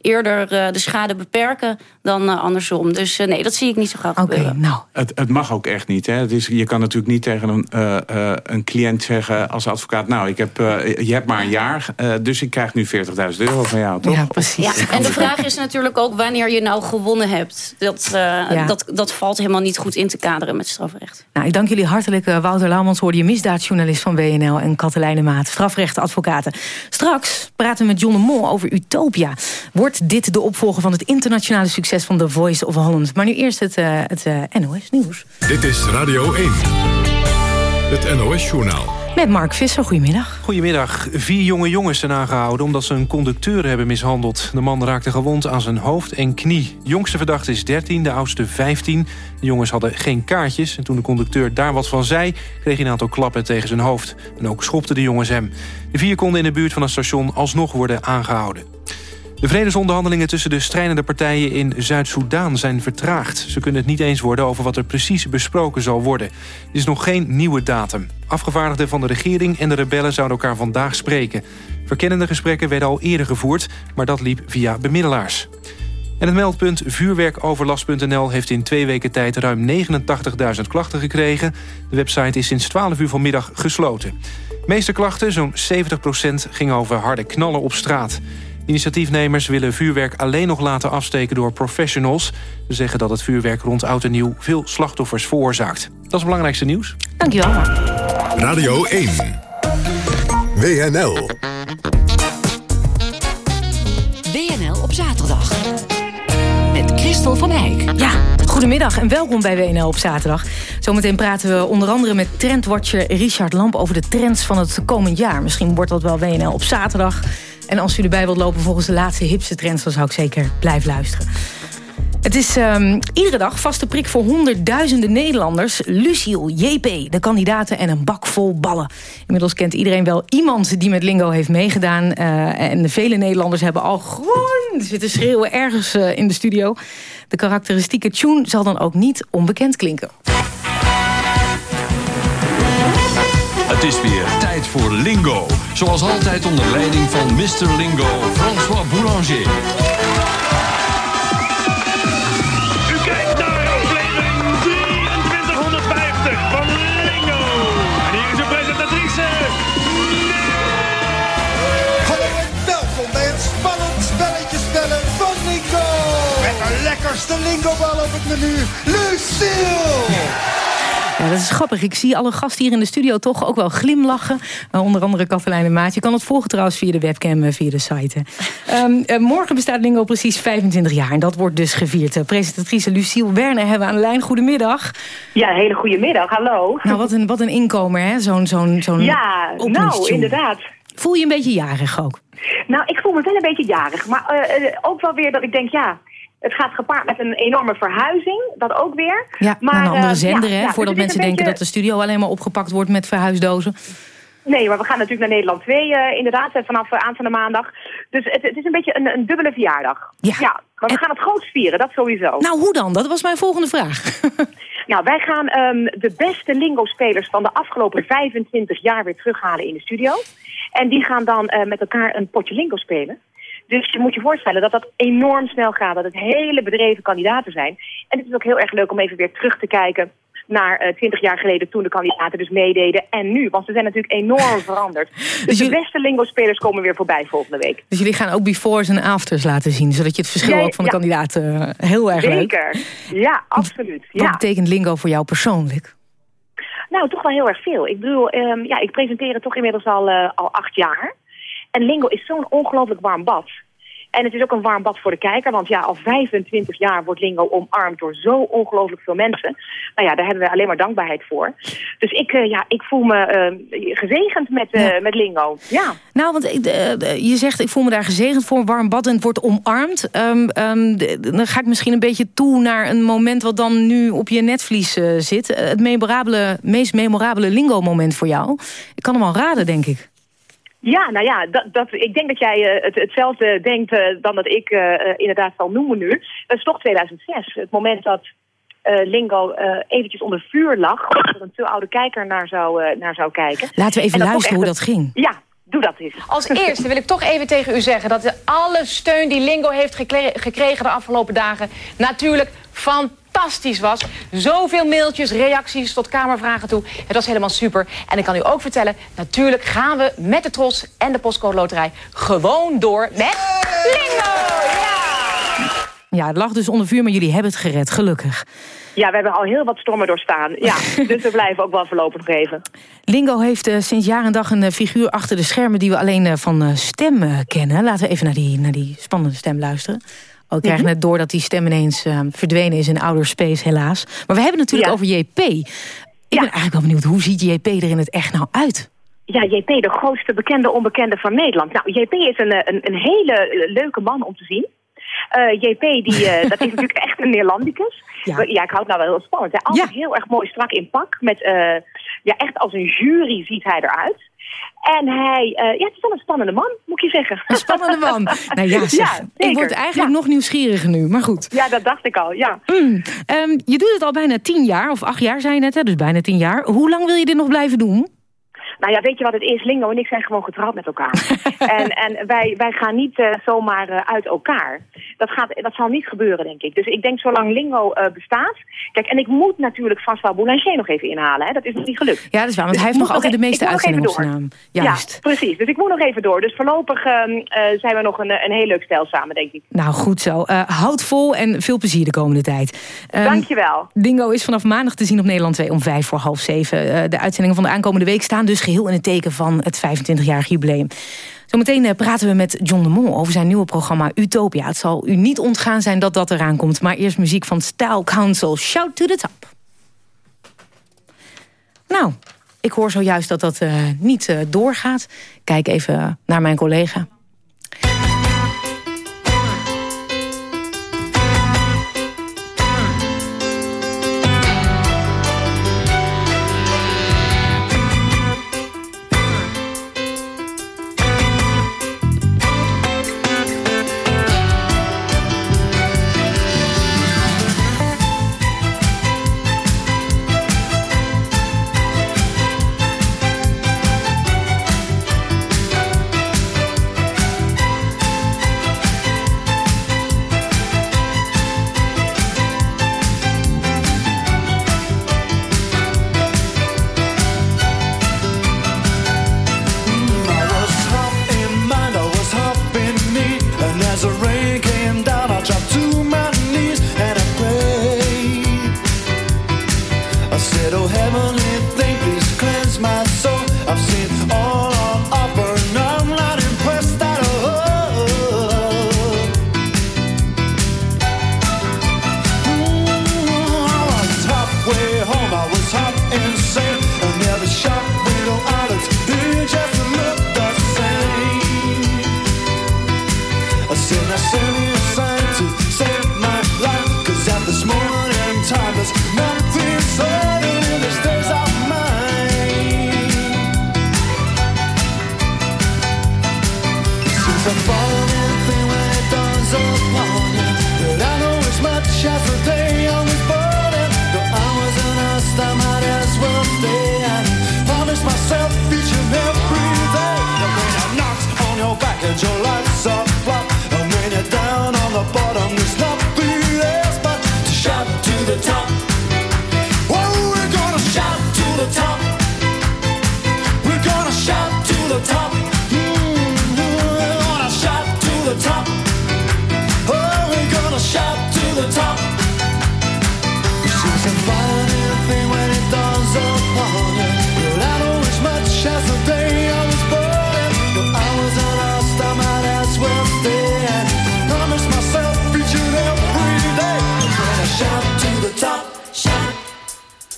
eerder de schade beperken dan andersom. Dus nee, dat zie ik niet zo graag Oké, gebeuren. nou. Het, het mag ook echt niet. Hè? Het is, je kan natuurlijk niet tegen een, uh, uh, een cliënt zeggen als advocaat... nou, ik heb, uh, je hebt maar een jaar, dus ik krijg nu 40.000 euro van jou, toch? Ja, precies. Ja, en de vraag is natuurlijk ook wanneer je nou gewonnen hebt. Dat, ja. dat, dat valt helemaal niet goed in te kaderen met strafrecht. Nou, ik dank jullie hartelijk. Wouter Laumans hoorde je misdaadjournalist van WNL... en Katelijne Maat, strafrechtadvocaten. Straks praten we met John de Mol over Utopia. Wordt dit de opvolger van het internationale succes van The Voice of Holland? Maar nu eerst het, het NOS Nieuws. Dit is Radio 1. Het NOS-journaal. Met Mark Visser, goedemiddag. Goedemiddag. Vier jonge jongens zijn aangehouden omdat ze een conducteur hebben mishandeld. De man raakte gewond aan zijn hoofd en knie. De jongste verdachte is 13, de oudste 15. De jongens hadden geen kaartjes. En toen de conducteur daar wat van zei, kreeg hij een aantal klappen tegen zijn hoofd. En ook schopten de jongens hem. De vier konden in de buurt van het station alsnog worden aangehouden. De vredesonderhandelingen tussen de strijdende partijen in Zuid-Soedan zijn vertraagd. Ze kunnen het niet eens worden over wat er precies besproken zal worden. Er is nog geen nieuwe datum. Afgevaardigden van de regering en de rebellen zouden elkaar vandaag spreken. Verkennende gesprekken werden al eerder gevoerd, maar dat liep via bemiddelaars. En het meldpunt vuurwerkoverlast.nl heeft in twee weken tijd ruim 89.000 klachten gekregen. De website is sinds 12 uur vanmiddag gesloten. De meeste klachten, zo'n 70% gingen over harde knallen op straat. Initiatiefnemers willen vuurwerk alleen nog laten afsteken door professionals. Ze zeggen dat het vuurwerk rond oud en nieuw veel slachtoffers veroorzaakt. Dat is het belangrijkste nieuws. Dankjewel. Radio 1. WNL. WNL op zaterdag. Met Christel van Eijk. Ja, goedemiddag en welkom bij WNL op zaterdag. Zometeen praten we onder andere met trendwatcher Richard Lamp... over de trends van het komend jaar. Misschien wordt dat wel WNL op zaterdag... En als u erbij wilt lopen volgens de laatste hipste trends... dan zou ik zeker blijven luisteren. Het is um, iedere dag vaste prik voor honderdduizenden Nederlanders. Luciel, JP, de kandidaten en een bak vol ballen. Inmiddels kent iedereen wel iemand die met Lingo heeft meegedaan. Uh, en vele Nederlanders hebben al gewoon zitten schreeuwen ergens uh, in de studio. De karakteristieke tune zal dan ook niet onbekend klinken. Het is weer tijd voor Lingo. Zoals altijd onder leiding van Mr. Lingo, François Boulanger. U kijkt naar aflevering 2350 van Lingo. En hier is uw presentatrice, Hallo en welkom bij het spannend spelletje stellen van Lingo. Met de lekkerste Lingo-bal op het menu, Lucille. Ja, dat is grappig. Ik zie alle gasten hier in de studio toch ook wel glimlachen. Uh, onder andere Katelijn en Maat. Je kan het volgen trouwens via de webcam, uh, via de site. Um, uh, morgen bestaat Lingo precies 25 jaar. En dat wordt dus gevierd. presentatrice Luciel Werner hebben aan de lijn. Goedemiddag. Ja, hele goede middag. Hallo. Nou, wat een, wat een inkomer, hè? Zo'n zo'n zo'n Ja, nou, inderdaad. Voel je een beetje jarig ook? Nou, ik voel me wel een beetje jarig. Maar ook wel weer dat ik denk, ja... Het gaat gepaard met een enorme verhuizing, dat ook weer. Ja, maar, een andere zender, hè? Ja, voordat dus mensen beetje... denken dat de studio alleen maar opgepakt wordt met verhuisdozen. Nee, maar we gaan natuurlijk naar Nederland 2, uh, inderdaad, vanaf uh, aanstaande maandag. Dus het, het, is een beetje een, een dubbele verjaardag. Ja. ja maar we gaan het groot vieren, dat sowieso. Nou, hoe dan? Dat was mijn volgende vraag. nou, wij gaan um, de beste lingo-spelers van de afgelopen 25 jaar weer terughalen in de studio. En die gaan dan uh, met elkaar een potje lingo spelen. Dus je moet je voorstellen dat dat enorm snel gaat. Dat het hele bedreven kandidaten zijn. En het is ook heel erg leuk om even weer terug te kijken naar twintig uh, jaar geleden toen de kandidaten dus meededen. En nu, want ze zijn natuurlijk enorm veranderd. Dus, dus de beste lingo-spelers komen weer voorbij volgende week. Dus jullie gaan ook befores en afters laten zien... zodat je het verschil ook van de kandidaten uh, heel erg Zeker. leuk... Zeker, ja, absoluut. Wat ja. betekent lingo voor jou persoonlijk? Nou, toch wel heel erg veel. Ik bedoel, um, ja, ik presenteer het toch inmiddels al, uh, al acht jaar... En Lingo is zo'n ongelooflijk warm bad. En het is ook een warm bad voor de kijker. Want ja, al 25 jaar wordt Lingo omarmd door zo ongelooflijk veel mensen. Nou ja, daar hebben we alleen maar dankbaarheid voor. Dus ik, eh, ja, ik voel me eh, gezegend met, eh, met Lingo. Ja. Nou, want je zegt, ik voel me daar gezegend voor. Een warm bad en het wordt omarmd. Ehm, ehm, dan ga ik misschien een beetje toe naar een moment... wat dan nu op je netvlies zit. Het memorabele, meest memorabele Lingo-moment voor jou. Ik kan hem al raden, denk ik. Ja, nou ja, dat, dat, ik denk dat jij eh, het, hetzelfde denkt eh, dan dat ik eh, inderdaad zal noemen nu. Dat is toch 2006. Het moment dat eh, Lingo eh, eventjes onder vuur lag. Dat er een te oude kijker naar zou, naar zou kijken. Laten we even luisteren hoe dat ging. Ja, doe dat eens. Als eerste wil ik toch even tegen u zeggen dat de- alle steun die Lingo heeft gekregen de afgelopen dagen natuurlijk fantastisch was. Zoveel mailtjes, reacties tot kamervragen toe. Het was helemaal super. En ik kan u ook vertellen, natuurlijk gaan we met de Tros en de Postcode Loterij gewoon door met Lingo! Ja, het lag dus onder vuur, maar jullie hebben het gered, gelukkig. Ja, we hebben al heel wat stormen doorstaan. Ja, dus we blijven ook wel voorlopig nog even. Lingo heeft eh, sinds jaar en dag een eh, figuur achter de schermen... die we alleen eh, van stem kennen. Laten we even naar die, naar die spannende stem luisteren. Oh, ik krijg Mhm. net door dat die stem ineens eh, verdwenen is in outer space, helaas. Maar we hebben het natuurlijk over JP. Ik ben eigenlijk wel benieuwd, hoe ziet JP er in het echt nou uit? Ja, JP, de grootste bekende onbekende van Nederland. Nou, JP is een, eh, een, een hele eh, leuke man om te zien. Eh, JP, die, dat is natuurlijk echt een Neerlandicus. Ja. ja, ik houd nou wel heel spannend. Hij altijd heel erg mooi strak in pak. Met, ja, echt als een jury ziet hij eruit. En hij, eh, ja, het is wel een spannende man, moet je zeggen. Een spannende man. Nou ja, zeg, ik word eigenlijk Ja. nog nieuwsgieriger nu, maar goed. Ja, dat dacht ik al, ja. Mm. Ehm, je doet het al bijna tien jaar, of acht jaar zei je net, hè? dus bijna tien jaar. Hoe lang wil je dit nog blijven doen? Nou ja, weet je wat het is? Lingo en ik zijn gewoon getrouwd met elkaar. en en wij, wij gaan niet eh, zomaar eh, uit elkaar. Dat, gaat, dat zal niet gebeuren, denk ik. Dus ik denk zolang Lingo eh, bestaat... Kijk, en ik moet natuurlijk François Boulanger nog even inhalen. Hè? Dat is nog niet gelukt. Ja, dat is waar, want Dus hij heeft nog altijd de meeste uitzendingen op zijn naam. Juist. Ja, precies. Dus ik moet nog even door. Dus voorlopig ehm, eh, zijn we nog een, een heel leuk stel samen, denk ik. Nou, goed zo. Houd vol en veel plezier de komende tijd. Um, Dankjewel. Dingo is vanaf maandag te zien op Nederland 2 om vijf voor half zeven. De uitzendingen van de aankomende week staan dus geheel in het teken van het 25-jarig jubileum. Zometeen eh, praten we met John de Mol over zijn nieuwe programma Utopia. Het zal u niet ontgaan zijn dat dat eraan komt. Maar eerst muziek van Style Council. Shout to the top. Nou, ik hoor zojuist dat dat eh, niet eh, doorgaat. Kijk even naar mijn collega.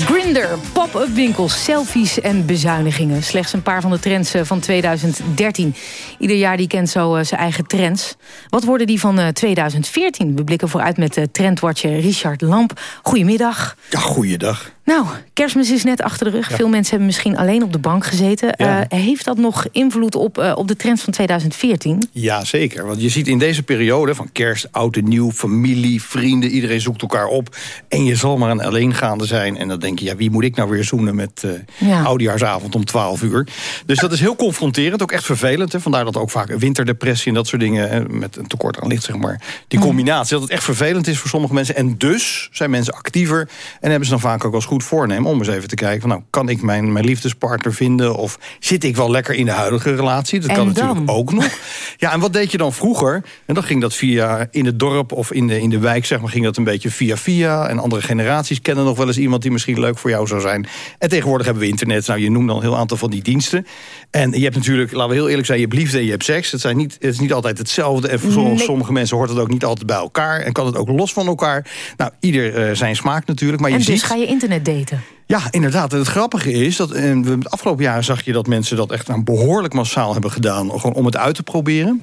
Grinder, pop-up winkels, selfies en bezuinigingen. Slechts een paar van de trends eh, van 2013. Ieder jaar die kent zo eh, zijn eigen trends. Wat worden die van eh, 2014? We blikken vooruit met eh, trendwatcher Richard Lamp. Goedemiddag. Ja, goeiedag. Nou, kerstmis is net achter de rug. Veel mensen hebben misschien alleen op de bank gezeten. Ja. Eh, heeft dat nog invloed op, eh, op de trends van 2014? Ja, zeker. Want je ziet in deze periode van kerst, oud en nieuw, familie, vrienden... iedereen zoekt elkaar op. En je zal maar een alleengaande zijn. En dan denk je, ja, wie moet ik nou weer zoenen met Ja. oudejaarsavond om 12 uur? Dus dat is heel confronterend, ook echt vervelend. Hè? Vandaar dat ook vaak winterdepressie en dat soort dingen... Hè, met een tekort aan licht, zeg maar. Die combinatie, dat het echt vervelend is voor sommige mensen. En dus zijn mensen actiever en hebben ze dan vaak ook als goed voornemen... om eens even te kijken, van, nou, kan ik mijn, mijn liefdespartner vinden... of zit ik wel lekker in de huidige relatie? Dat En kan dan? natuurlijk ook nog. Ja, en wat deed je dan vroeger? En dan ging dat via in het dorp of in de, in de wijk, zeg maar, ging dat een beetje via via. En andere generaties kennen nog wel eens iemand die misschien leuk voor jou zou zijn. En tegenwoordig hebben we internet. Nou, je noemt dan een heel aantal van die diensten. En je hebt natuurlijk, laten we heel eerlijk zijn, je hebt liefde en je hebt seks. Het, zijn niet, het is niet altijd hetzelfde. En voor sommige, Nee. sommige mensen hoort het ook niet altijd bij elkaar. En kan het ook los van elkaar. Nou, ieder eh, zijn smaak natuurlijk. Maar je en dus ziet, ga je internet daten. ja, inderdaad. En het grappige is dat eh, we het afgelopen jaar zag je dat mensen dat echt nou, behoorlijk massaal hebben gedaan. Gewoon om het uit te proberen.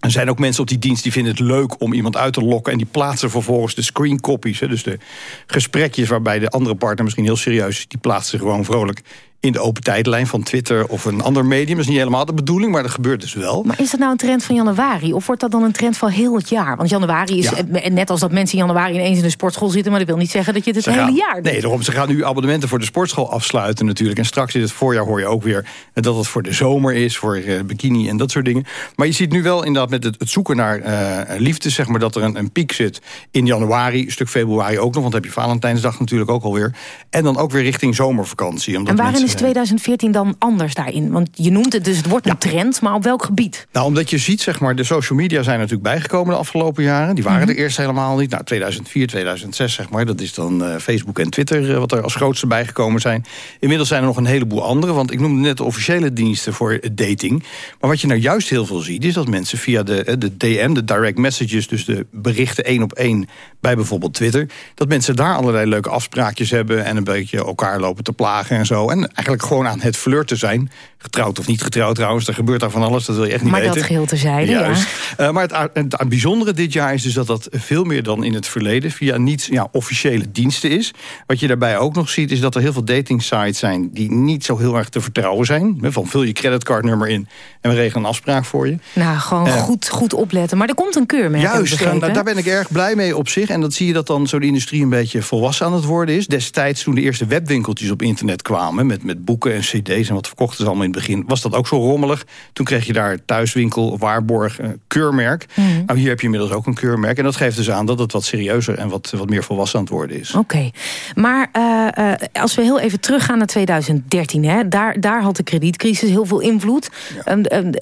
Er zijn ook mensen op die dienst die vinden het leuk om iemand uit te lokken. En die plaatsen vervolgens de screen copies. Hè, dus de gesprekjes waarbij de andere partner misschien heel serieus is. Die plaatsen gewoon vrolijk in de open tijdlijn van Twitter of een ander medium. Dat is niet helemaal de bedoeling, maar dat gebeurt dus wel. Maar is dat nou een trend van januari? Of wordt dat dan een trend van heel het jaar? Want januari is Ja. net als dat mensen in januari ineens in de sportschool zitten... maar dat wil niet zeggen dat je het het hele jaar doet. Nee, daarom, ze gaan nu abonnementen voor de sportschool afsluiten natuurlijk. En straks in het voorjaar hoor je ook weer dat het voor de zomer is... voor eh, bikini en dat soort dingen. Maar je ziet nu wel inderdaad met het, het zoeken naar eh, liefde... zeg maar dat er een, een piek zit in januari, een stuk februari ook nog... want dan heb je Valentijnsdag natuurlijk ook alweer. En dan ook weer richting zomervakantie. Omdat En waarin mensen, is 2014 dan anders daarin? Want je noemt het dus, het wordt een trend, maar op welk gebied? Nou, omdat je ziet, zeg maar, de social media zijn natuurlijk bijgekomen de afgelopen jaren. Die waren Mhm. er eerst helemaal niet. Nou, 2004, 2006, zeg maar, dat is dan eh, Facebook en Twitter... eh, wat er als grootste bijgekomen zijn. Inmiddels zijn er nog een heleboel andere. Want ik noemde net de officiële diensten voor dating. Maar wat je nou juist heel veel ziet... is dat mensen via de, eh, de DM, de direct messages... dus de berichten één op één bij bijvoorbeeld Twitter... dat mensen daar allerlei leuke afspraakjes hebben... en een beetje elkaar lopen te plagen en zo. En eigenlijk gewoon aan het flirten zijn. Getrouwd of niet getrouwd trouwens, er gebeurt daar van alles. Dat wil je echt niet Maar weten. dat geheel terzijde, ja. Eh, maar het, het, bijzondere dit jaar is dus dat dat veel meer dan in het verleden... via niet ja, officiële diensten is. Wat je daarbij ook nog ziet, is dat er heel veel dating sites zijn... die niet zo heel erg te vertrouwen zijn. Van vul je creditcardnummer in en we regelen een afspraak voor je. Nou, gewoon Eh. goed, goed opletten. Maar er komt een keurmerk, Juist, daar ben ik erg blij mee op zich. En dat zie je dat dan zo de industrie een beetje volwassen aan het worden is. Destijds toen de eerste webwinkeltjes op internet kwamen... met, met boeken en cd's en wat verkochten ze allemaal in het begin... was dat ook zo rommelig. Toen kreeg je daar thuiswinkel, waarborg, eh, keurmerk. Mhm. Nou, hier heb je inmiddels ook een keurmerk. En dat geeft dus aan dat het wat serieuzer en wat, wat meer volwassen aan het worden is. Oké, maar eh, eh, als we heel even teruggaan naar 2013... Hè, daar, daar had de kredietcrisis heel veel invloed. Ehm, ehm,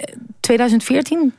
2014?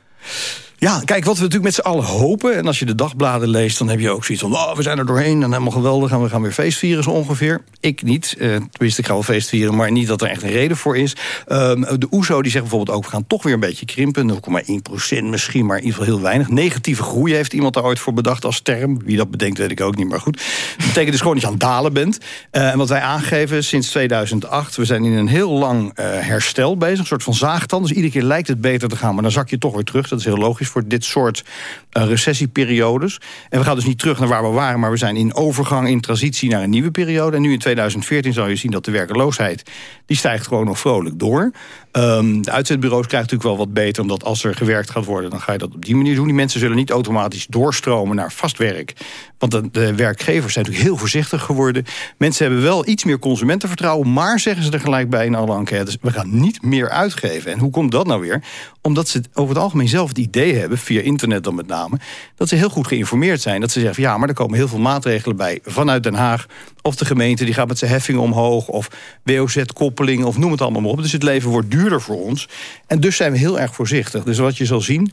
Ja, kijk, wat we natuurlijk met z'n allen hopen... en als je de dagbladen leest, dan heb je ook zoiets van... oh, we zijn er doorheen en helemaal geweldig en we gaan weer feest vieren zo ongeveer. Ik niet. Eh, tenminste, ik ga wel feest vieren, maar niet dat er echt een reden voor is. Ehm, de OESO die zegt bijvoorbeeld ook... we gaan toch weer een beetje krimpen, 0,1% misschien... maar in ieder geval heel weinig. Negatieve groei heeft iemand daar ooit voor bedacht als term. Wie dat bedenkt, weet ik ook niet, maar goed. Dat betekent dus gewoon dat je aan het dalen bent. Eh, en wat wij aangeven sinds 2008... we zijn in een heel lang eh, herstel bezig, een soort van zaagtand. Dus iedere keer lijkt het beter te gaan, maar dan zak je toch weer terug. Dat is heel logisch voor dit soort uh, recessieperiodes. En we gaan dus niet terug naar waar we waren... maar we zijn in overgang, in transitie naar een nieuwe periode. En nu in 2014 zal je zien dat de werkeloosheid... die stijgt gewoon nog vrolijk door. Um, de uitzendbureaus krijgen natuurlijk wel wat beter... omdat als er gewerkt gaat worden, dan ga je dat op die manier doen. Die mensen zullen niet automatisch doorstromen naar vast werk. Want de, de werkgevers zijn natuurlijk heel voorzichtig geworden. Mensen hebben wel iets meer consumentenvertrouwen... maar zeggen ze er gelijk bij in alle enquêtes... we gaan niet meer uitgeven. En hoe komt dat nou weer? Omdat ze over het algemeen zelf het idee hebben... via internet dan met name... dat ze heel goed geïnformeerd zijn. Dat ze zeggen, ja, maar er komen heel veel maatregelen bij... vanuit Den Haag of de gemeente die gaat met zijn heffingen omhoog... of WOZ-koppeling of noem het allemaal maar op. Dus het leven wordt duurder voor ons. En dus zijn we heel erg voorzichtig. Dus wat je zal zien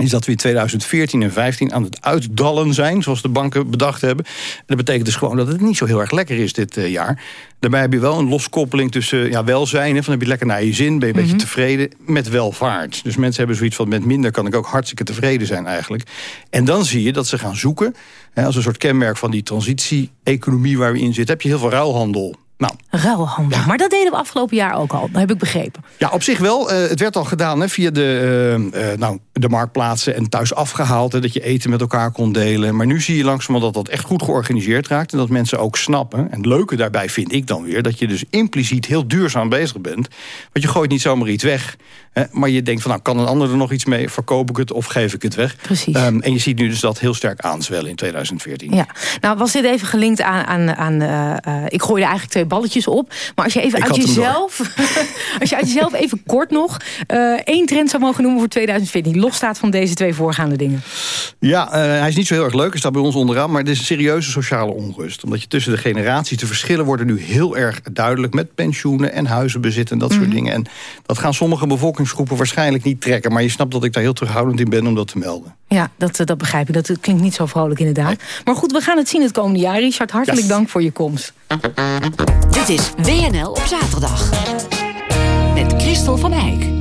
is dat we in 2014 en 15 aan het uitdallen zijn... zoals de banken bedacht hebben. En dat betekent dus gewoon dat het niet zo heel erg lekker is dit uh, jaar. Daarbij heb je wel een loskoppeling tussen ja, welzijn... en van heb je lekker naar je zin, ben je een beetje tevreden... met welvaart. Dus mensen hebben zoiets van met minder kan ik ook hartstikke tevreden zijn eigenlijk. En dan zie je dat ze gaan zoeken... Hè, als een soort kenmerk van die transitie-economie waar we in zitten... heb je heel veel ruilhandel. Nou, Ruilhandel. Maar dat deden we afgelopen jaar ook al. Dat heb ik begrepen. Ja, op zich wel. Uh, het werd al gedaan hè, via de, uh, uh, nou, de marktplaatsen en thuis afgehaald. Hè, dat je eten met elkaar kon delen. Maar nu zie je langzamerhand dat dat echt goed georganiseerd raakt. En dat mensen ook snappen. En het leuke daarbij vind ik dan weer... dat je dus impliciet heel duurzaam bezig bent. Want je gooit niet zomaar iets weg. Hè, maar je denkt van, nou, kan een ander er nog iets mee? Verkoop ik het of geef ik het weg? Precies. Um, en je ziet nu dus dat heel sterk aanzwellen in 2014. Ja. Nou, was dit even gelinkt aan... aan, aan ik gooide eigenlijk twee balletjes op. Maar als je even uit jezelf... als je uit jezelf even kort nog... Uh, één trend zou mogen noemen voor 2014... los staat van deze twee voorgaande dingen. Ja, uh, hij is niet zo heel erg leuk. Hij staat bij ons onderaan. Maar het is een serieuze sociale onrust. Omdat je tussen de generaties... de verschillen worden nu heel erg duidelijk... met pensioenen en huizenbezit en dat mm -hmm. soort dingen. En dat gaan sommige bevolkingsgroepen waarschijnlijk niet trekken. Maar je snapt dat ik daar heel terughoudend in ben om dat te melden. Ja, dat, dat begrijp ik. Dat klinkt niet zo vrolijk inderdaad. Nee. Maar goed, we gaan het zien het komende jaar. Richard, hartelijk yes. dank voor je komst. Dit is WNL op zaterdag. Met Christel van Eijk.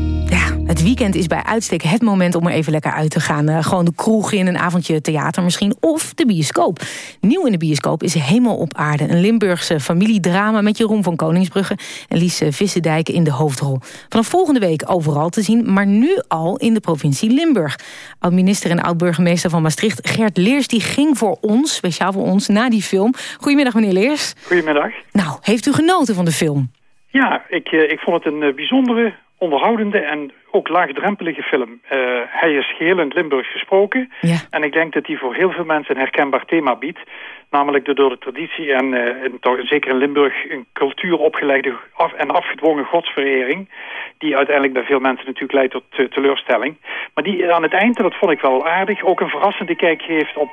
Het weekend is bij uitstek het moment om er even lekker uit te gaan. Uh, gewoon de kroeg in, een avondje theater misschien. Of de bioscoop. Nieuw in de bioscoop is Hemel op aarde. Een Limburgse familiedrama met Jeroen van Koningsbrugge... en Lies Vissendijk in de hoofdrol. Vanaf volgende week overal te zien, maar nu al in de provincie Limburg. Oud-minister en oud-burgemeester van Maastricht, Gert Leers... die ging voor ons, speciaal voor ons, na die film. Goedemiddag, meneer Leers. Goedemiddag. Nou, heeft u genoten van de film? Ja, ik, uh, ik vond het een uh, bijzondere onderhoudende en ook laagdrempelige film. Uh, hij is geheel in Limburg gesproken. Ja. En ik denk dat hij voor heel veel mensen een herkenbaar thema biedt. Namelijk de door de traditie en uh, in, toch, zeker in Limburg een cultuur opgelegde af en afgedwongen godsverering. Die uiteindelijk bij veel mensen natuurlijk leidt tot uh, teleurstelling. Maar die aan het eind, en dat vond ik wel aardig, ook een verrassende kijk geeft op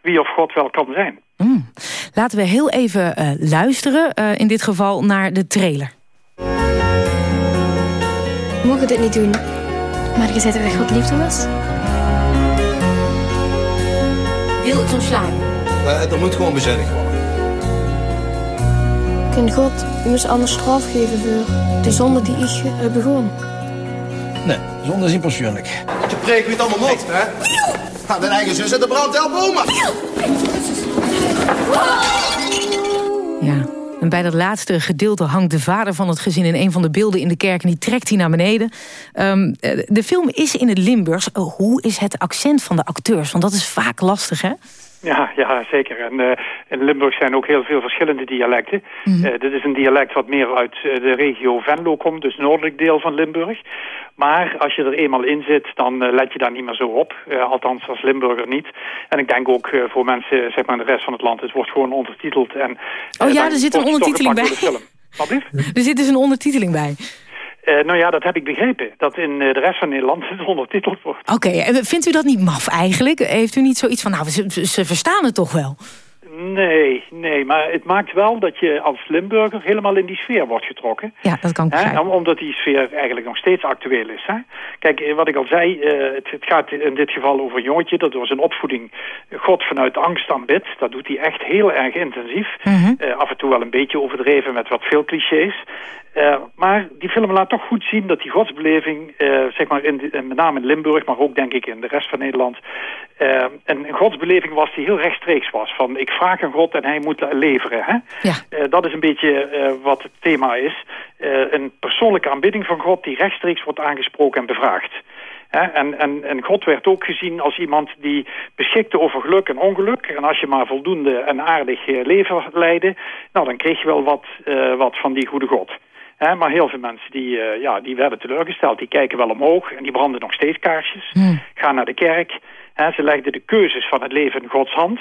wie of God wel kan zijn. Mm. Laten we heel even luisteren, in dit geval naar de trailer. We mogen dit niet doen. Maar je zei dat God liefde was? Wil het ontslaan? Uh, dat moet gewoon bezinnig worden. Kan God ons anders straf geven voor de zonde die ik heb begonnen? Nee, zonde is niet persoonlijk. Je preek weet allemaal mot, hè? Ga de eigen zus in de brand helpen, oma! En bij dat laatste gedeelte hangt de vader van het gezin... in een van de beelden in de kerk en die trekt hij naar beneden. Um, de film is in het Limburgs. Hoe is het accent van de acteurs? Want dat is vaak lastig, hè? Ja, ja, zeker. En uh, in Limburg zijn ook heel veel verschillende dialecten. Mm -hmm. uh, dit is een dialect wat meer uit uh, de regio Venlo komt, dus noordelijk deel van Limburg. Maar als je er eenmaal in zit, dan let je daar niet meer zo op. althans als Limburger niet. En ik denk ook voor mensen zeg maar, in de rest van het land, het wordt gewoon ondertiteld. En, oh ja, er zit een ondertiteling bij. er zit dus een ondertiteling bij. Uh, nou ja, dat heb ik begrepen. Dat in uh, de rest van Nederland het ondertiteld wordt. Oké, okay, en vindt u dat niet maf eigenlijk? Heeft u niet zoiets van, nou, ze, ze verstaan het toch wel? Nee, nee, maar het maakt wel dat je als Limburger helemaal in die sfeer wordt getrokken. Ja, dat kan ik? Omdat die sfeer eigenlijk nog steeds actueel is. Hè? Kijk, wat ik al zei, uh, het, het, gaat in dit geval over een jongetje dat door zijn opvoeding God vanuit angst aanbidt. Dat doet hij echt heel erg intensief. Mm -hmm. uh, af en toe wel een beetje overdreven met wat veel clichés. Uh, maar die film laat toch goed zien dat die godsbeleving, uh, zeg maar in, in, met name in Limburg, maar ook denk ik in de rest van Nederland, uh, een godsbeleving was die heel rechtstreeks was. Van ik vraag aan God en hij moet leveren. Hè? Ja. dat is een beetje wat het thema is. een persoonlijke aanbidding van God die rechtstreeks wordt aangesproken en bevraagd. En, en, en God werd ook gezien als iemand die beschikte over geluk en ongeluk. En als je maar voldoende en aardig eh, leven leidde... nou, dan kreeg je wel wat, eh, wat van die goede God. Maar heel veel mensen die, eh, ja, die werden teleurgesteld. Die kijken wel omhoog en die branden nog steeds kaarsjes. Gaan naar de kerk. Hè, ze legden de keuzes van het leven in Gods hand.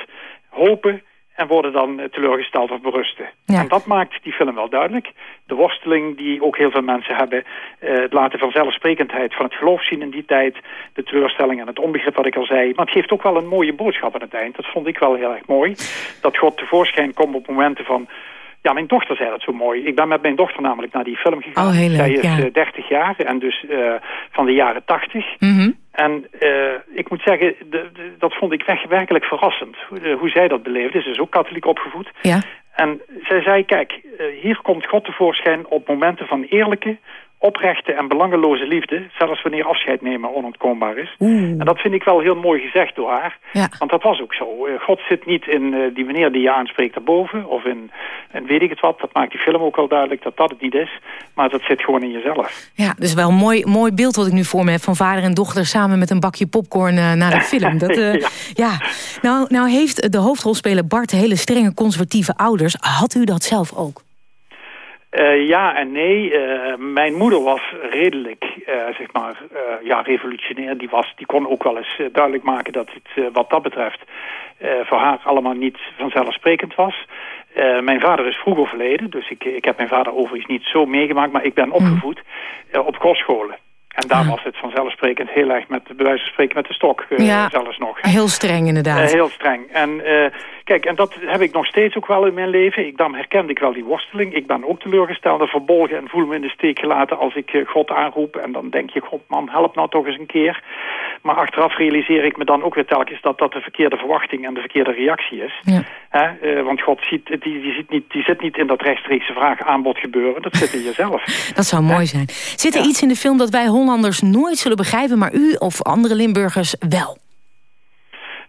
Hopen en worden dan eh, teleurgesteld of berusten. En dat maakt die film wel duidelijk. De worsteling die ook heel veel mensen hebben. eh, het laten van zelfsprekendheid van het geloof zien in die tijd. De teleurstelling en het onbegrip wat ik al zei. Maar het geeft ook wel een mooie boodschap aan het eind. Dat vond ik wel heel erg mooi. Dat God tevoorschijn komt op momenten van... Ja, mijn dochter zei dat zo mooi. Ik ben met mijn dochter namelijk naar die film gegaan. Oh, heel leuk, Zij is ja. eh, 30 jaar en dus eh, van de jaren 80. Mhm. En eh, ik moet zeggen, de, de- dat vond ik werkelijk verrassend. Hoe, de- hoe zij dat beleefde. Ze is ook katholiek opgevoed. Ja. En zij zei, kijk, eh, hier komt God tevoorschijn op momenten van eerlijke, oprechte en belangeloze liefde. Zelfs wanneer afscheid nemen onontkoombaar is. En dat vind ik wel heel mooi gezegd door haar. Ja. Want dat was ook zo. Eh, God zit niet in eh, die meneer die je aanspreekt daarboven. Of in, en weet ik het wat. Dat maakt die film ook wel duidelijk dat dat het niet is. Maar dat zit gewoon in jezelf. Ja, dus wel een mooi, mooi beeld wat ik nu voor me heb... van vader en dochter samen met een bakje popcorn eh, naar een film. Dat, Ja. ja. Nou, nou heeft de hoofdrolspeler Bart hele strenge conservatieve ouders. Had u dat zelf ook? Eh, ja en nee. Eh, mijn moeder was redelijk, eh, zeg maar, ja, revolutionair. Die, was, die kon ook wel eens duidelijk maken dat het wat dat betreft voor haar allemaal niet vanzelfsprekend was. Mijn vader is vroeg overleden, dus ik, ik heb mijn vader overigens niet zo meegemaakt, maar ik ben opgevoed eh, op kostscholen. En daar was het vanzelfsprekend heel erg met, bij wijze van spreken, met de stok eh, Ja. zelfs nog. Heel streng inderdaad. Eh, heel streng. En eh, kijk, en dat heb ik nog steeds ook wel in mijn leven. Ik, dan herkende ik wel die worsteling. Ik ben ook teleurgesteld en verbolgen en voel me in de steek gelaten als ik God aanroep. En dan denk je, god man, help nou toch eens een keer. Maar achteraf realiseer ik me dan ook weer telkens dat dat de verkeerde verwachting en de verkeerde reactie is. Ja. Hè? want God ziet, die, die, ziet niet, die zit niet in dat rechtstreekse vraag aanbod gebeuren. Dat zit in jezelf. Dat zou mooi zijn. Zit er iets in de film dat wij Hollanders nooit zullen begrijpen... maar u of andere Limburgers wel?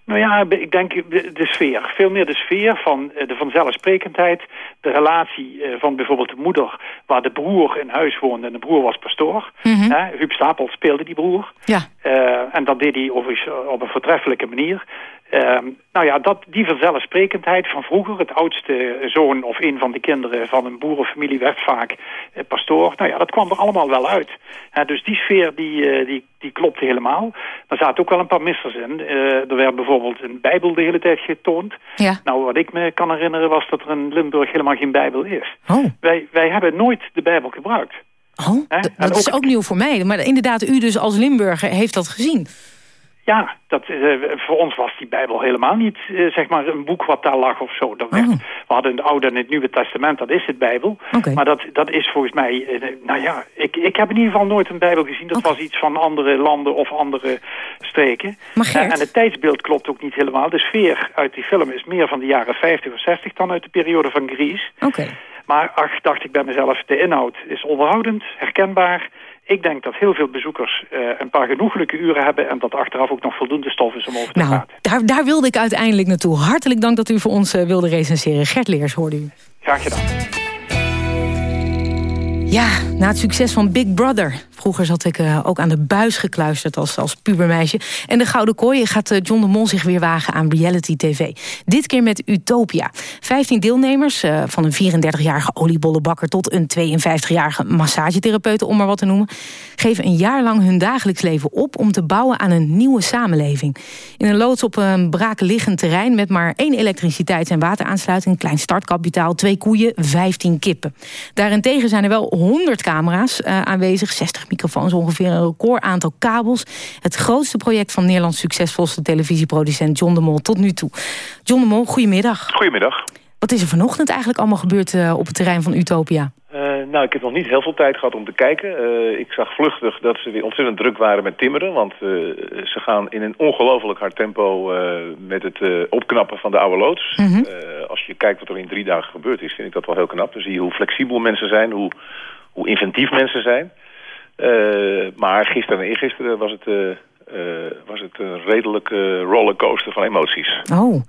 Nou ja, ik denk de, de sfeer. Veel meer de sfeer van eh, de vanzelfsprekendheid. De relatie eh, van bijvoorbeeld de moeder... waar de broer in huis woonde en de broer was pastoor. Hè, Huub Stapel speelde die broer. Ja. Eh, en dat deed hij overigens op een voortreffelijke manier. Ehm, nou ja, dat, die vanzelfsprekendheid van vroeger. Het oudste zoon of een van de kinderen van een boerenfamilie werd vaak eh, pastoor. Nou ja, dat kwam er allemaal wel uit. Dus die sfeer die, eh, die, die klopte helemaal. Er zaten ook wel een paar missers in. Eh, er werd bijvoorbeeld een bijbel de hele tijd getoond. Ja. Nou, wat ik me kan herinneren was dat er in Limburg helemaal geen bijbel is. Oh. Wij, wij hebben nooit de bijbel gebruikt. Oh, dat is ook nieuw voor mij. Maar inderdaad, u dus als Limburger heeft dat gezien. Ja, dat, eh, voor ons was die Bijbel helemaal niet eh, zeg maar een boek wat daar lag of zo. Dat werd, We hadden het Oude en het Nieuwe Testament, dat is het Bijbel. Maar dat, dat is volgens mij, eh, nou ja, ik, ik heb in ieder geval nooit een Bijbel gezien. Dat was iets van andere landen of andere streken. Maar Gert- en het tijdsbeeld klopt ook niet helemaal. De sfeer uit die film is meer van de jaren 50 of 60 dan uit de periode van Greece. Oké. Maar ach, dacht ik bij mezelf, de inhoud is onderhoudend, herkenbaar. Ik denk dat heel veel bezoekers eh, een paar genoeglijke uren hebben... en dat achteraf ook nog voldoende stof is om over te Nou, praten. daar, daar wilde ik uiteindelijk naartoe. Hartelijk dank dat u voor ons eh, wilde recenseren. Gert Leers hoorde u. Graag gedaan. Ja, na het succes van Big Brother. Vroeger zat ik eh, ook aan de buis gekluisterd als, als pubermeisje. En de Gouden Kooi gaat eh, John de Mol zich weer wagen aan reality tv. Dit keer met Utopia. 15 deelnemers, eh, van een 34-jarige oliebollenbakker... tot een 52-jarige massagetherapeut, om maar wat te noemen... geven een jaar lang hun dagelijks leven op... om te bouwen aan een nieuwe samenleving. In een loods op een braakliggend terrein... met maar één elektriciteits- en wateraansluiting... klein startkapitaal, twee koeien, 15 kippen. Daarentegen zijn er wel 100 camera's aanwezig, 60 microfoons, ongeveer een record aantal kabels. Het grootste project van Nederlands succesvolste televisieproducent John de Mol tot nu toe. John de Mol, goedemiddag. Goedemiddag. Wat is er vanochtend eigenlijk allemaal gebeurd eh, op het terrein van Utopia? Eh, nou, ik heb nog niet heel veel tijd gehad om te kijken. Eh, ik zag vluchtig dat ze weer ontzettend druk waren met timmeren. Want ze gaan in een ongelooflijk hard tempo met het opknappen van de oude loods. Mhm. Als je kijkt wat er in drie dagen gebeurd is, vind ik dat wel heel knap. Dan zie je hoe flexibel mensen zijn, hoe, hoe inventief mensen zijn. Eh, maar gisteren en eergisteren was het, eh, eh, was het een redelijke rollercoaster van emoties. Oh,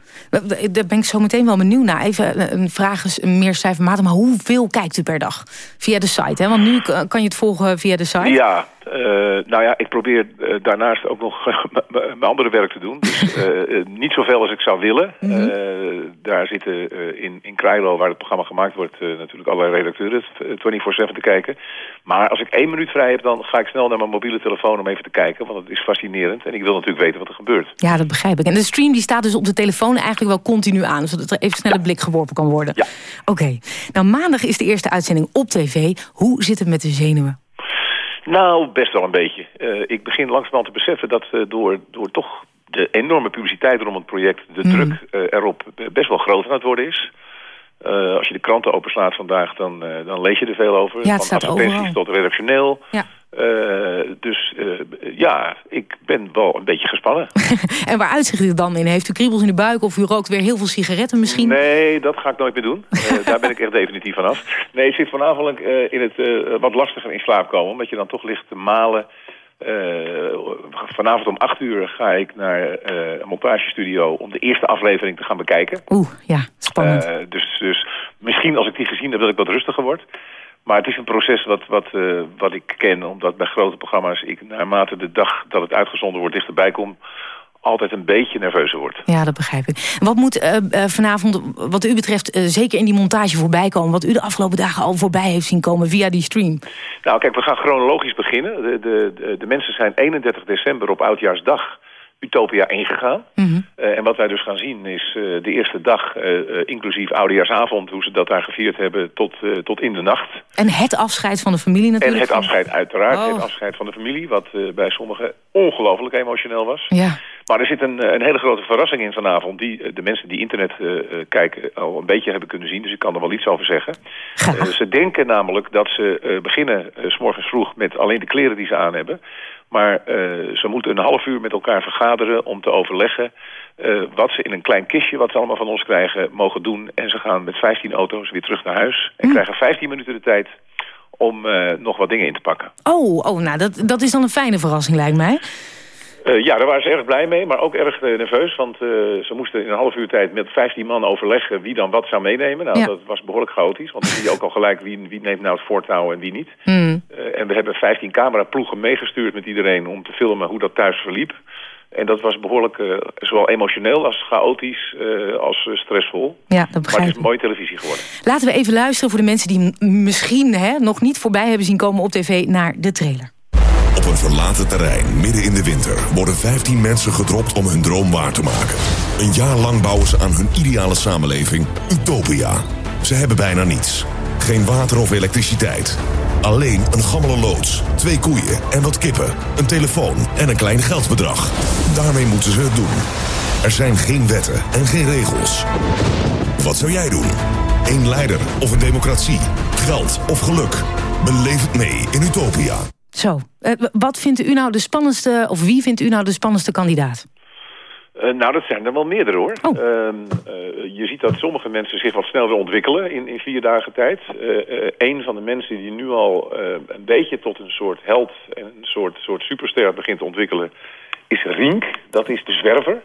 daar ben ik zo meteen wel benieuwd naar. Even een vraag is meer cijfermatig, maar hoeveel kijkt u per dag? Via de site, hè? Want nu kan je het volgen via de site. Ja, eh, Eh, nou ja, ik probeer eh, daarnaast ook nog mijn andere werk te doen. Dus eh, eh, niet zoveel als ik zou willen. Mhm. Eh, daar zitten eh, in, in Krijlo, waar het programma gemaakt wordt... eh, natuurlijk allerlei redacteuren eh, 24-7 te kijken. Maar als ik één minuut vrij heb, dan ga ik snel naar mijn mobiele telefoon... om even te kijken, want het is fascinerend. En ik wil natuurlijk weten wat er gebeurt. Ja, dat begrijp ik. En de stream die staat dus op de telefoon eigenlijk wel continu aan... zodat er even snel een blik geworpen kan worden. Ja. Oké. Nou, maandag is de eerste uitzending op tv. Hoe zit het met de zenuwen? Nou, best wel een beetje. Eh, ik begin langzamerhand te beseffen dat eh, door, door toch de enorme publiciteit rond het project... de Mhm. druk eh, erop best wel groot aan het worden is. Eh, als je de kranten openslaat vandaag, dan, eh, dan lees je er veel over. Ja, het Van advertenties tot redactioneel. Ja. Eh, dus ja, ik ben wel een beetje gespannen. En waar uitzicht u dan in? Heeft u kriebels in de buik of u rookt weer heel veel sigaretten misschien? Nee, dat ga ik nooit meer doen. Daar ben ik echt definitief van af. Nee, ik zit vanavond in het wat lastiger in slaap komen. Omdat je dan toch ligt te malen. Eh, vanavond om acht uur ga ik naar eh, een montagestudio om de eerste aflevering te gaan bekijken. Oeh, ja, spannend. Eh, dus, dus misschien als ik die gezien heb dat ik wat rustiger word. Maar het is een proces wat, wat, wat ik ken, omdat bij grote programma's ik naarmate de dag dat het uitgezonden wordt dichterbij kom, altijd een beetje nerveuzer word. Ja, dat begrijp ik. Wat moet eh, eh, vanavond, wat u betreft, eh, zeker in die montage voorbij komen? Wat u de afgelopen dagen al voorbij heeft zien komen via die stream? Nou, kijk, we gaan chronologisch beginnen. De, de, de, de mensen zijn 31 december op Oudjaarsdag Utopia ingegaan. Eh, en wat wij dus gaan zien is eh, de eerste dag, eh, inclusief Oudejaarsavond... hoe ze dat daar gevierd hebben tot, tot in de nacht. En het afscheid van de familie En natuurlijk. het afscheid uiteraard, Oh. het afscheid van de familie... wat bij sommigen ongelooflijk emotioneel was. Ja. Maar er zit een, een hele grote verrassing in vanavond... die de mensen die internet kijken al een beetje hebben kunnen zien. Dus ik kan er wel iets over zeggen. Ze denken namelijk dat ze beginnen s morgens vroeg... met alleen de kleren die ze aan hebben. Maar eh, ze moeten een half uur met elkaar vergaderen om te overleggen... eh, wat ze in een klein kistje, wat ze allemaal van ons krijgen, mogen doen. En ze gaan met 15 auto's weer terug naar huis. En krijgen 15 minuten de tijd om eh, nog wat dingen in te pakken. Oh, oh nou, dat, dat is dan een fijne verrassing, lijkt mij. Eh, ja, daar waren ze erg blij mee, maar ook erg eh, nerveus. Want eh, ze moesten in een half uur tijd met 15 man overleggen wie dan wat zou meenemen. Nou, Ja. dat was behoorlijk chaotisch. Want dan zie je ook al gelijk wie, wie neemt nou het voortouw en wie niet. Hmm. En we hebben 15 cameraploegen meegestuurd met iedereen om te filmen hoe dat thuis verliep. En dat was behoorlijk eh, zowel emotioneel als chaotisch als stressvol. Ja, dat Maar het is mooie televisie geworden. Laten we even luisteren voor de mensen die misschien hè, nog niet voorbij hebben zien komen op tv naar de trailer. Op een verlaten terrein midden in de winter worden 15 mensen gedropt om hun droom waar te maken. Een jaar lang bouwen ze aan hun ideale samenleving, Utopia. Ze hebben bijna niets. Geen water of elektriciteit. Alleen een gammele loods, twee koeien en wat kippen, een telefoon en een klein geldbedrag. Daarmee moeten ze het doen. Er zijn geen wetten en geen regels. Wat zou jij doen? Eén leider of een democratie? Geld of geluk? Beleef het mee in Utopia. Zo, eh, wat vindt u nou de spannendste, of wie vindt u nou de spannendste kandidaat? Eh, nou, dat zijn er wel meerdere hoor. Oh. Ehm, eh, je ziet dat sommige mensen zich wat snel weer ontwikkelen in, in vier dagen tijd. Een van de mensen die nu al een beetje tot een soort held en een soort, soort superster begint te ontwikkelen, is Rink. Dat is de zwerver.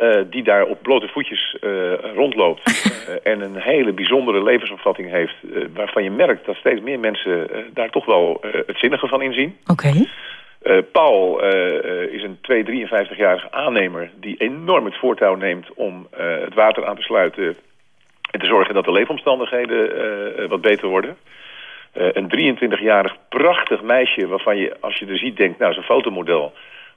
Eh, die daar op blote voetjes eh, rondloopt eh, en een hele bijzondere levensopvatting heeft... waarvan je merkt dat steeds meer mensen daar toch wel het zinnige van inzien. Oké. Paul is een 2 53-jarige aannemer die enorm het voortouw neemt om het water aan te sluiten en te zorgen dat de leefomstandigheden wat beter worden. Een 23-jarig prachtig meisje waarvan je, als je er ziet, denkt, nou, is een fotomodel.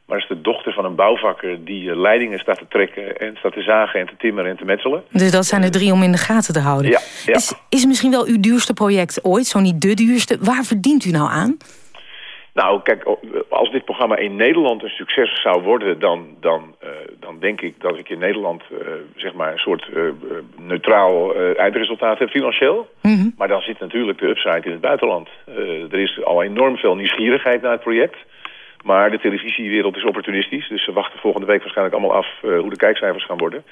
Maar is de dochter van een bouwvakker die eh, leidingen staat te trekken en staat te zagen en te timmeren en te metselen. Dus dat zijn er drie om in de gaten te houden. Ja, ja. Is, is het misschien wel uw duurste project ooit, zo niet de duurste? Waar verdient u nou aan? Nou, kijk, als dit programma in Nederland een succes zou worden... dan, dan, eh, dan denk ik dat ik in Nederland eh, zeg maar een soort neutraal eindresultaat heb financieel. Maar dan zit natuurlijk de upside in het buitenland. Er is al enorm veel nieuwsgierigheid naar het project. Maar de televisiewereld is opportunistisch. Dus ze wachten volgende week waarschijnlijk allemaal af eh, hoe de kijkcijfers gaan worden.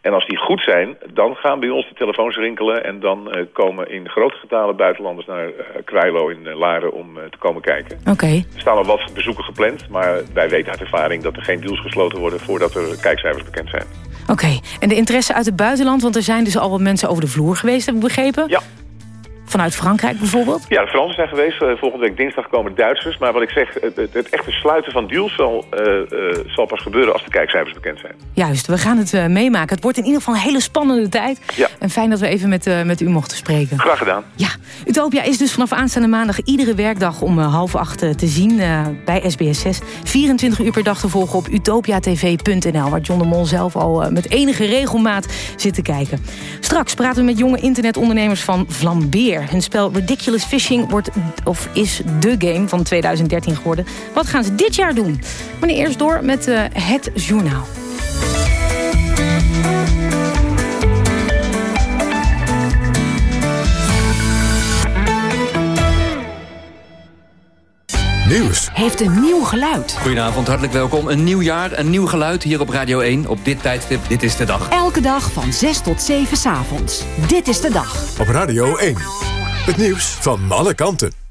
En als die goed zijn, dan gaan bij ons de telefoons rinkelen... en dan eh, komen in grote getalen buitenlanders naar Kwijlo in Laren om te komen kijken. Oké. Er staan al wat bezoeken gepland, maar wij weten uit ervaring dat er geen deals gesloten worden voordat er kijkcijfers bekend zijn. Oké, en de interesse uit het buitenland, want er zijn dus al wat mensen over de vloer geweest, heb ik begrepen? Ja. Vanuit Frankrijk bijvoorbeeld? Ja, de Fransen zijn geweest. Eh, volgende week dinsdag komen Duitsers. Maar wat ik zeg, het, het, echte sluiten van deals zal, eh, eh, zal pas gebeuren als de kijkcijfers bekend zijn. Juist, we gaan het meemaken. Het wordt in ieder geval een hele spannende tijd. Ja. En fijn dat we even met, met u mochten spreken. Graag gedaan. Ja, Utopia is dus vanaf aanstaande maandag iedere werkdag om half acht te zien bij SBS 6. 24 uur per dag te volgen op utopiatv.nl... waar John de Mol zelf al met enige regelmaat zit te kijken. Straks praten we met jonge internetondernemers van Vlambeer. Hun spel Ridiculous Fishing wordt of is de game van 2013 geworden. Wat gaan ze dit jaar doen? Maar eerst door met eh, het journaal. Nieuws. Heeft een nieuw geluid. Goedenavond, hartelijk welkom. Een nieuw jaar, een nieuw geluid hier op Radio 1. Op dit tijdstip, dit is de dag. Elke dag van 6 tot 7 's avonds. Dit is de dag. Op Radio 1. Het nieuws van alle kanten.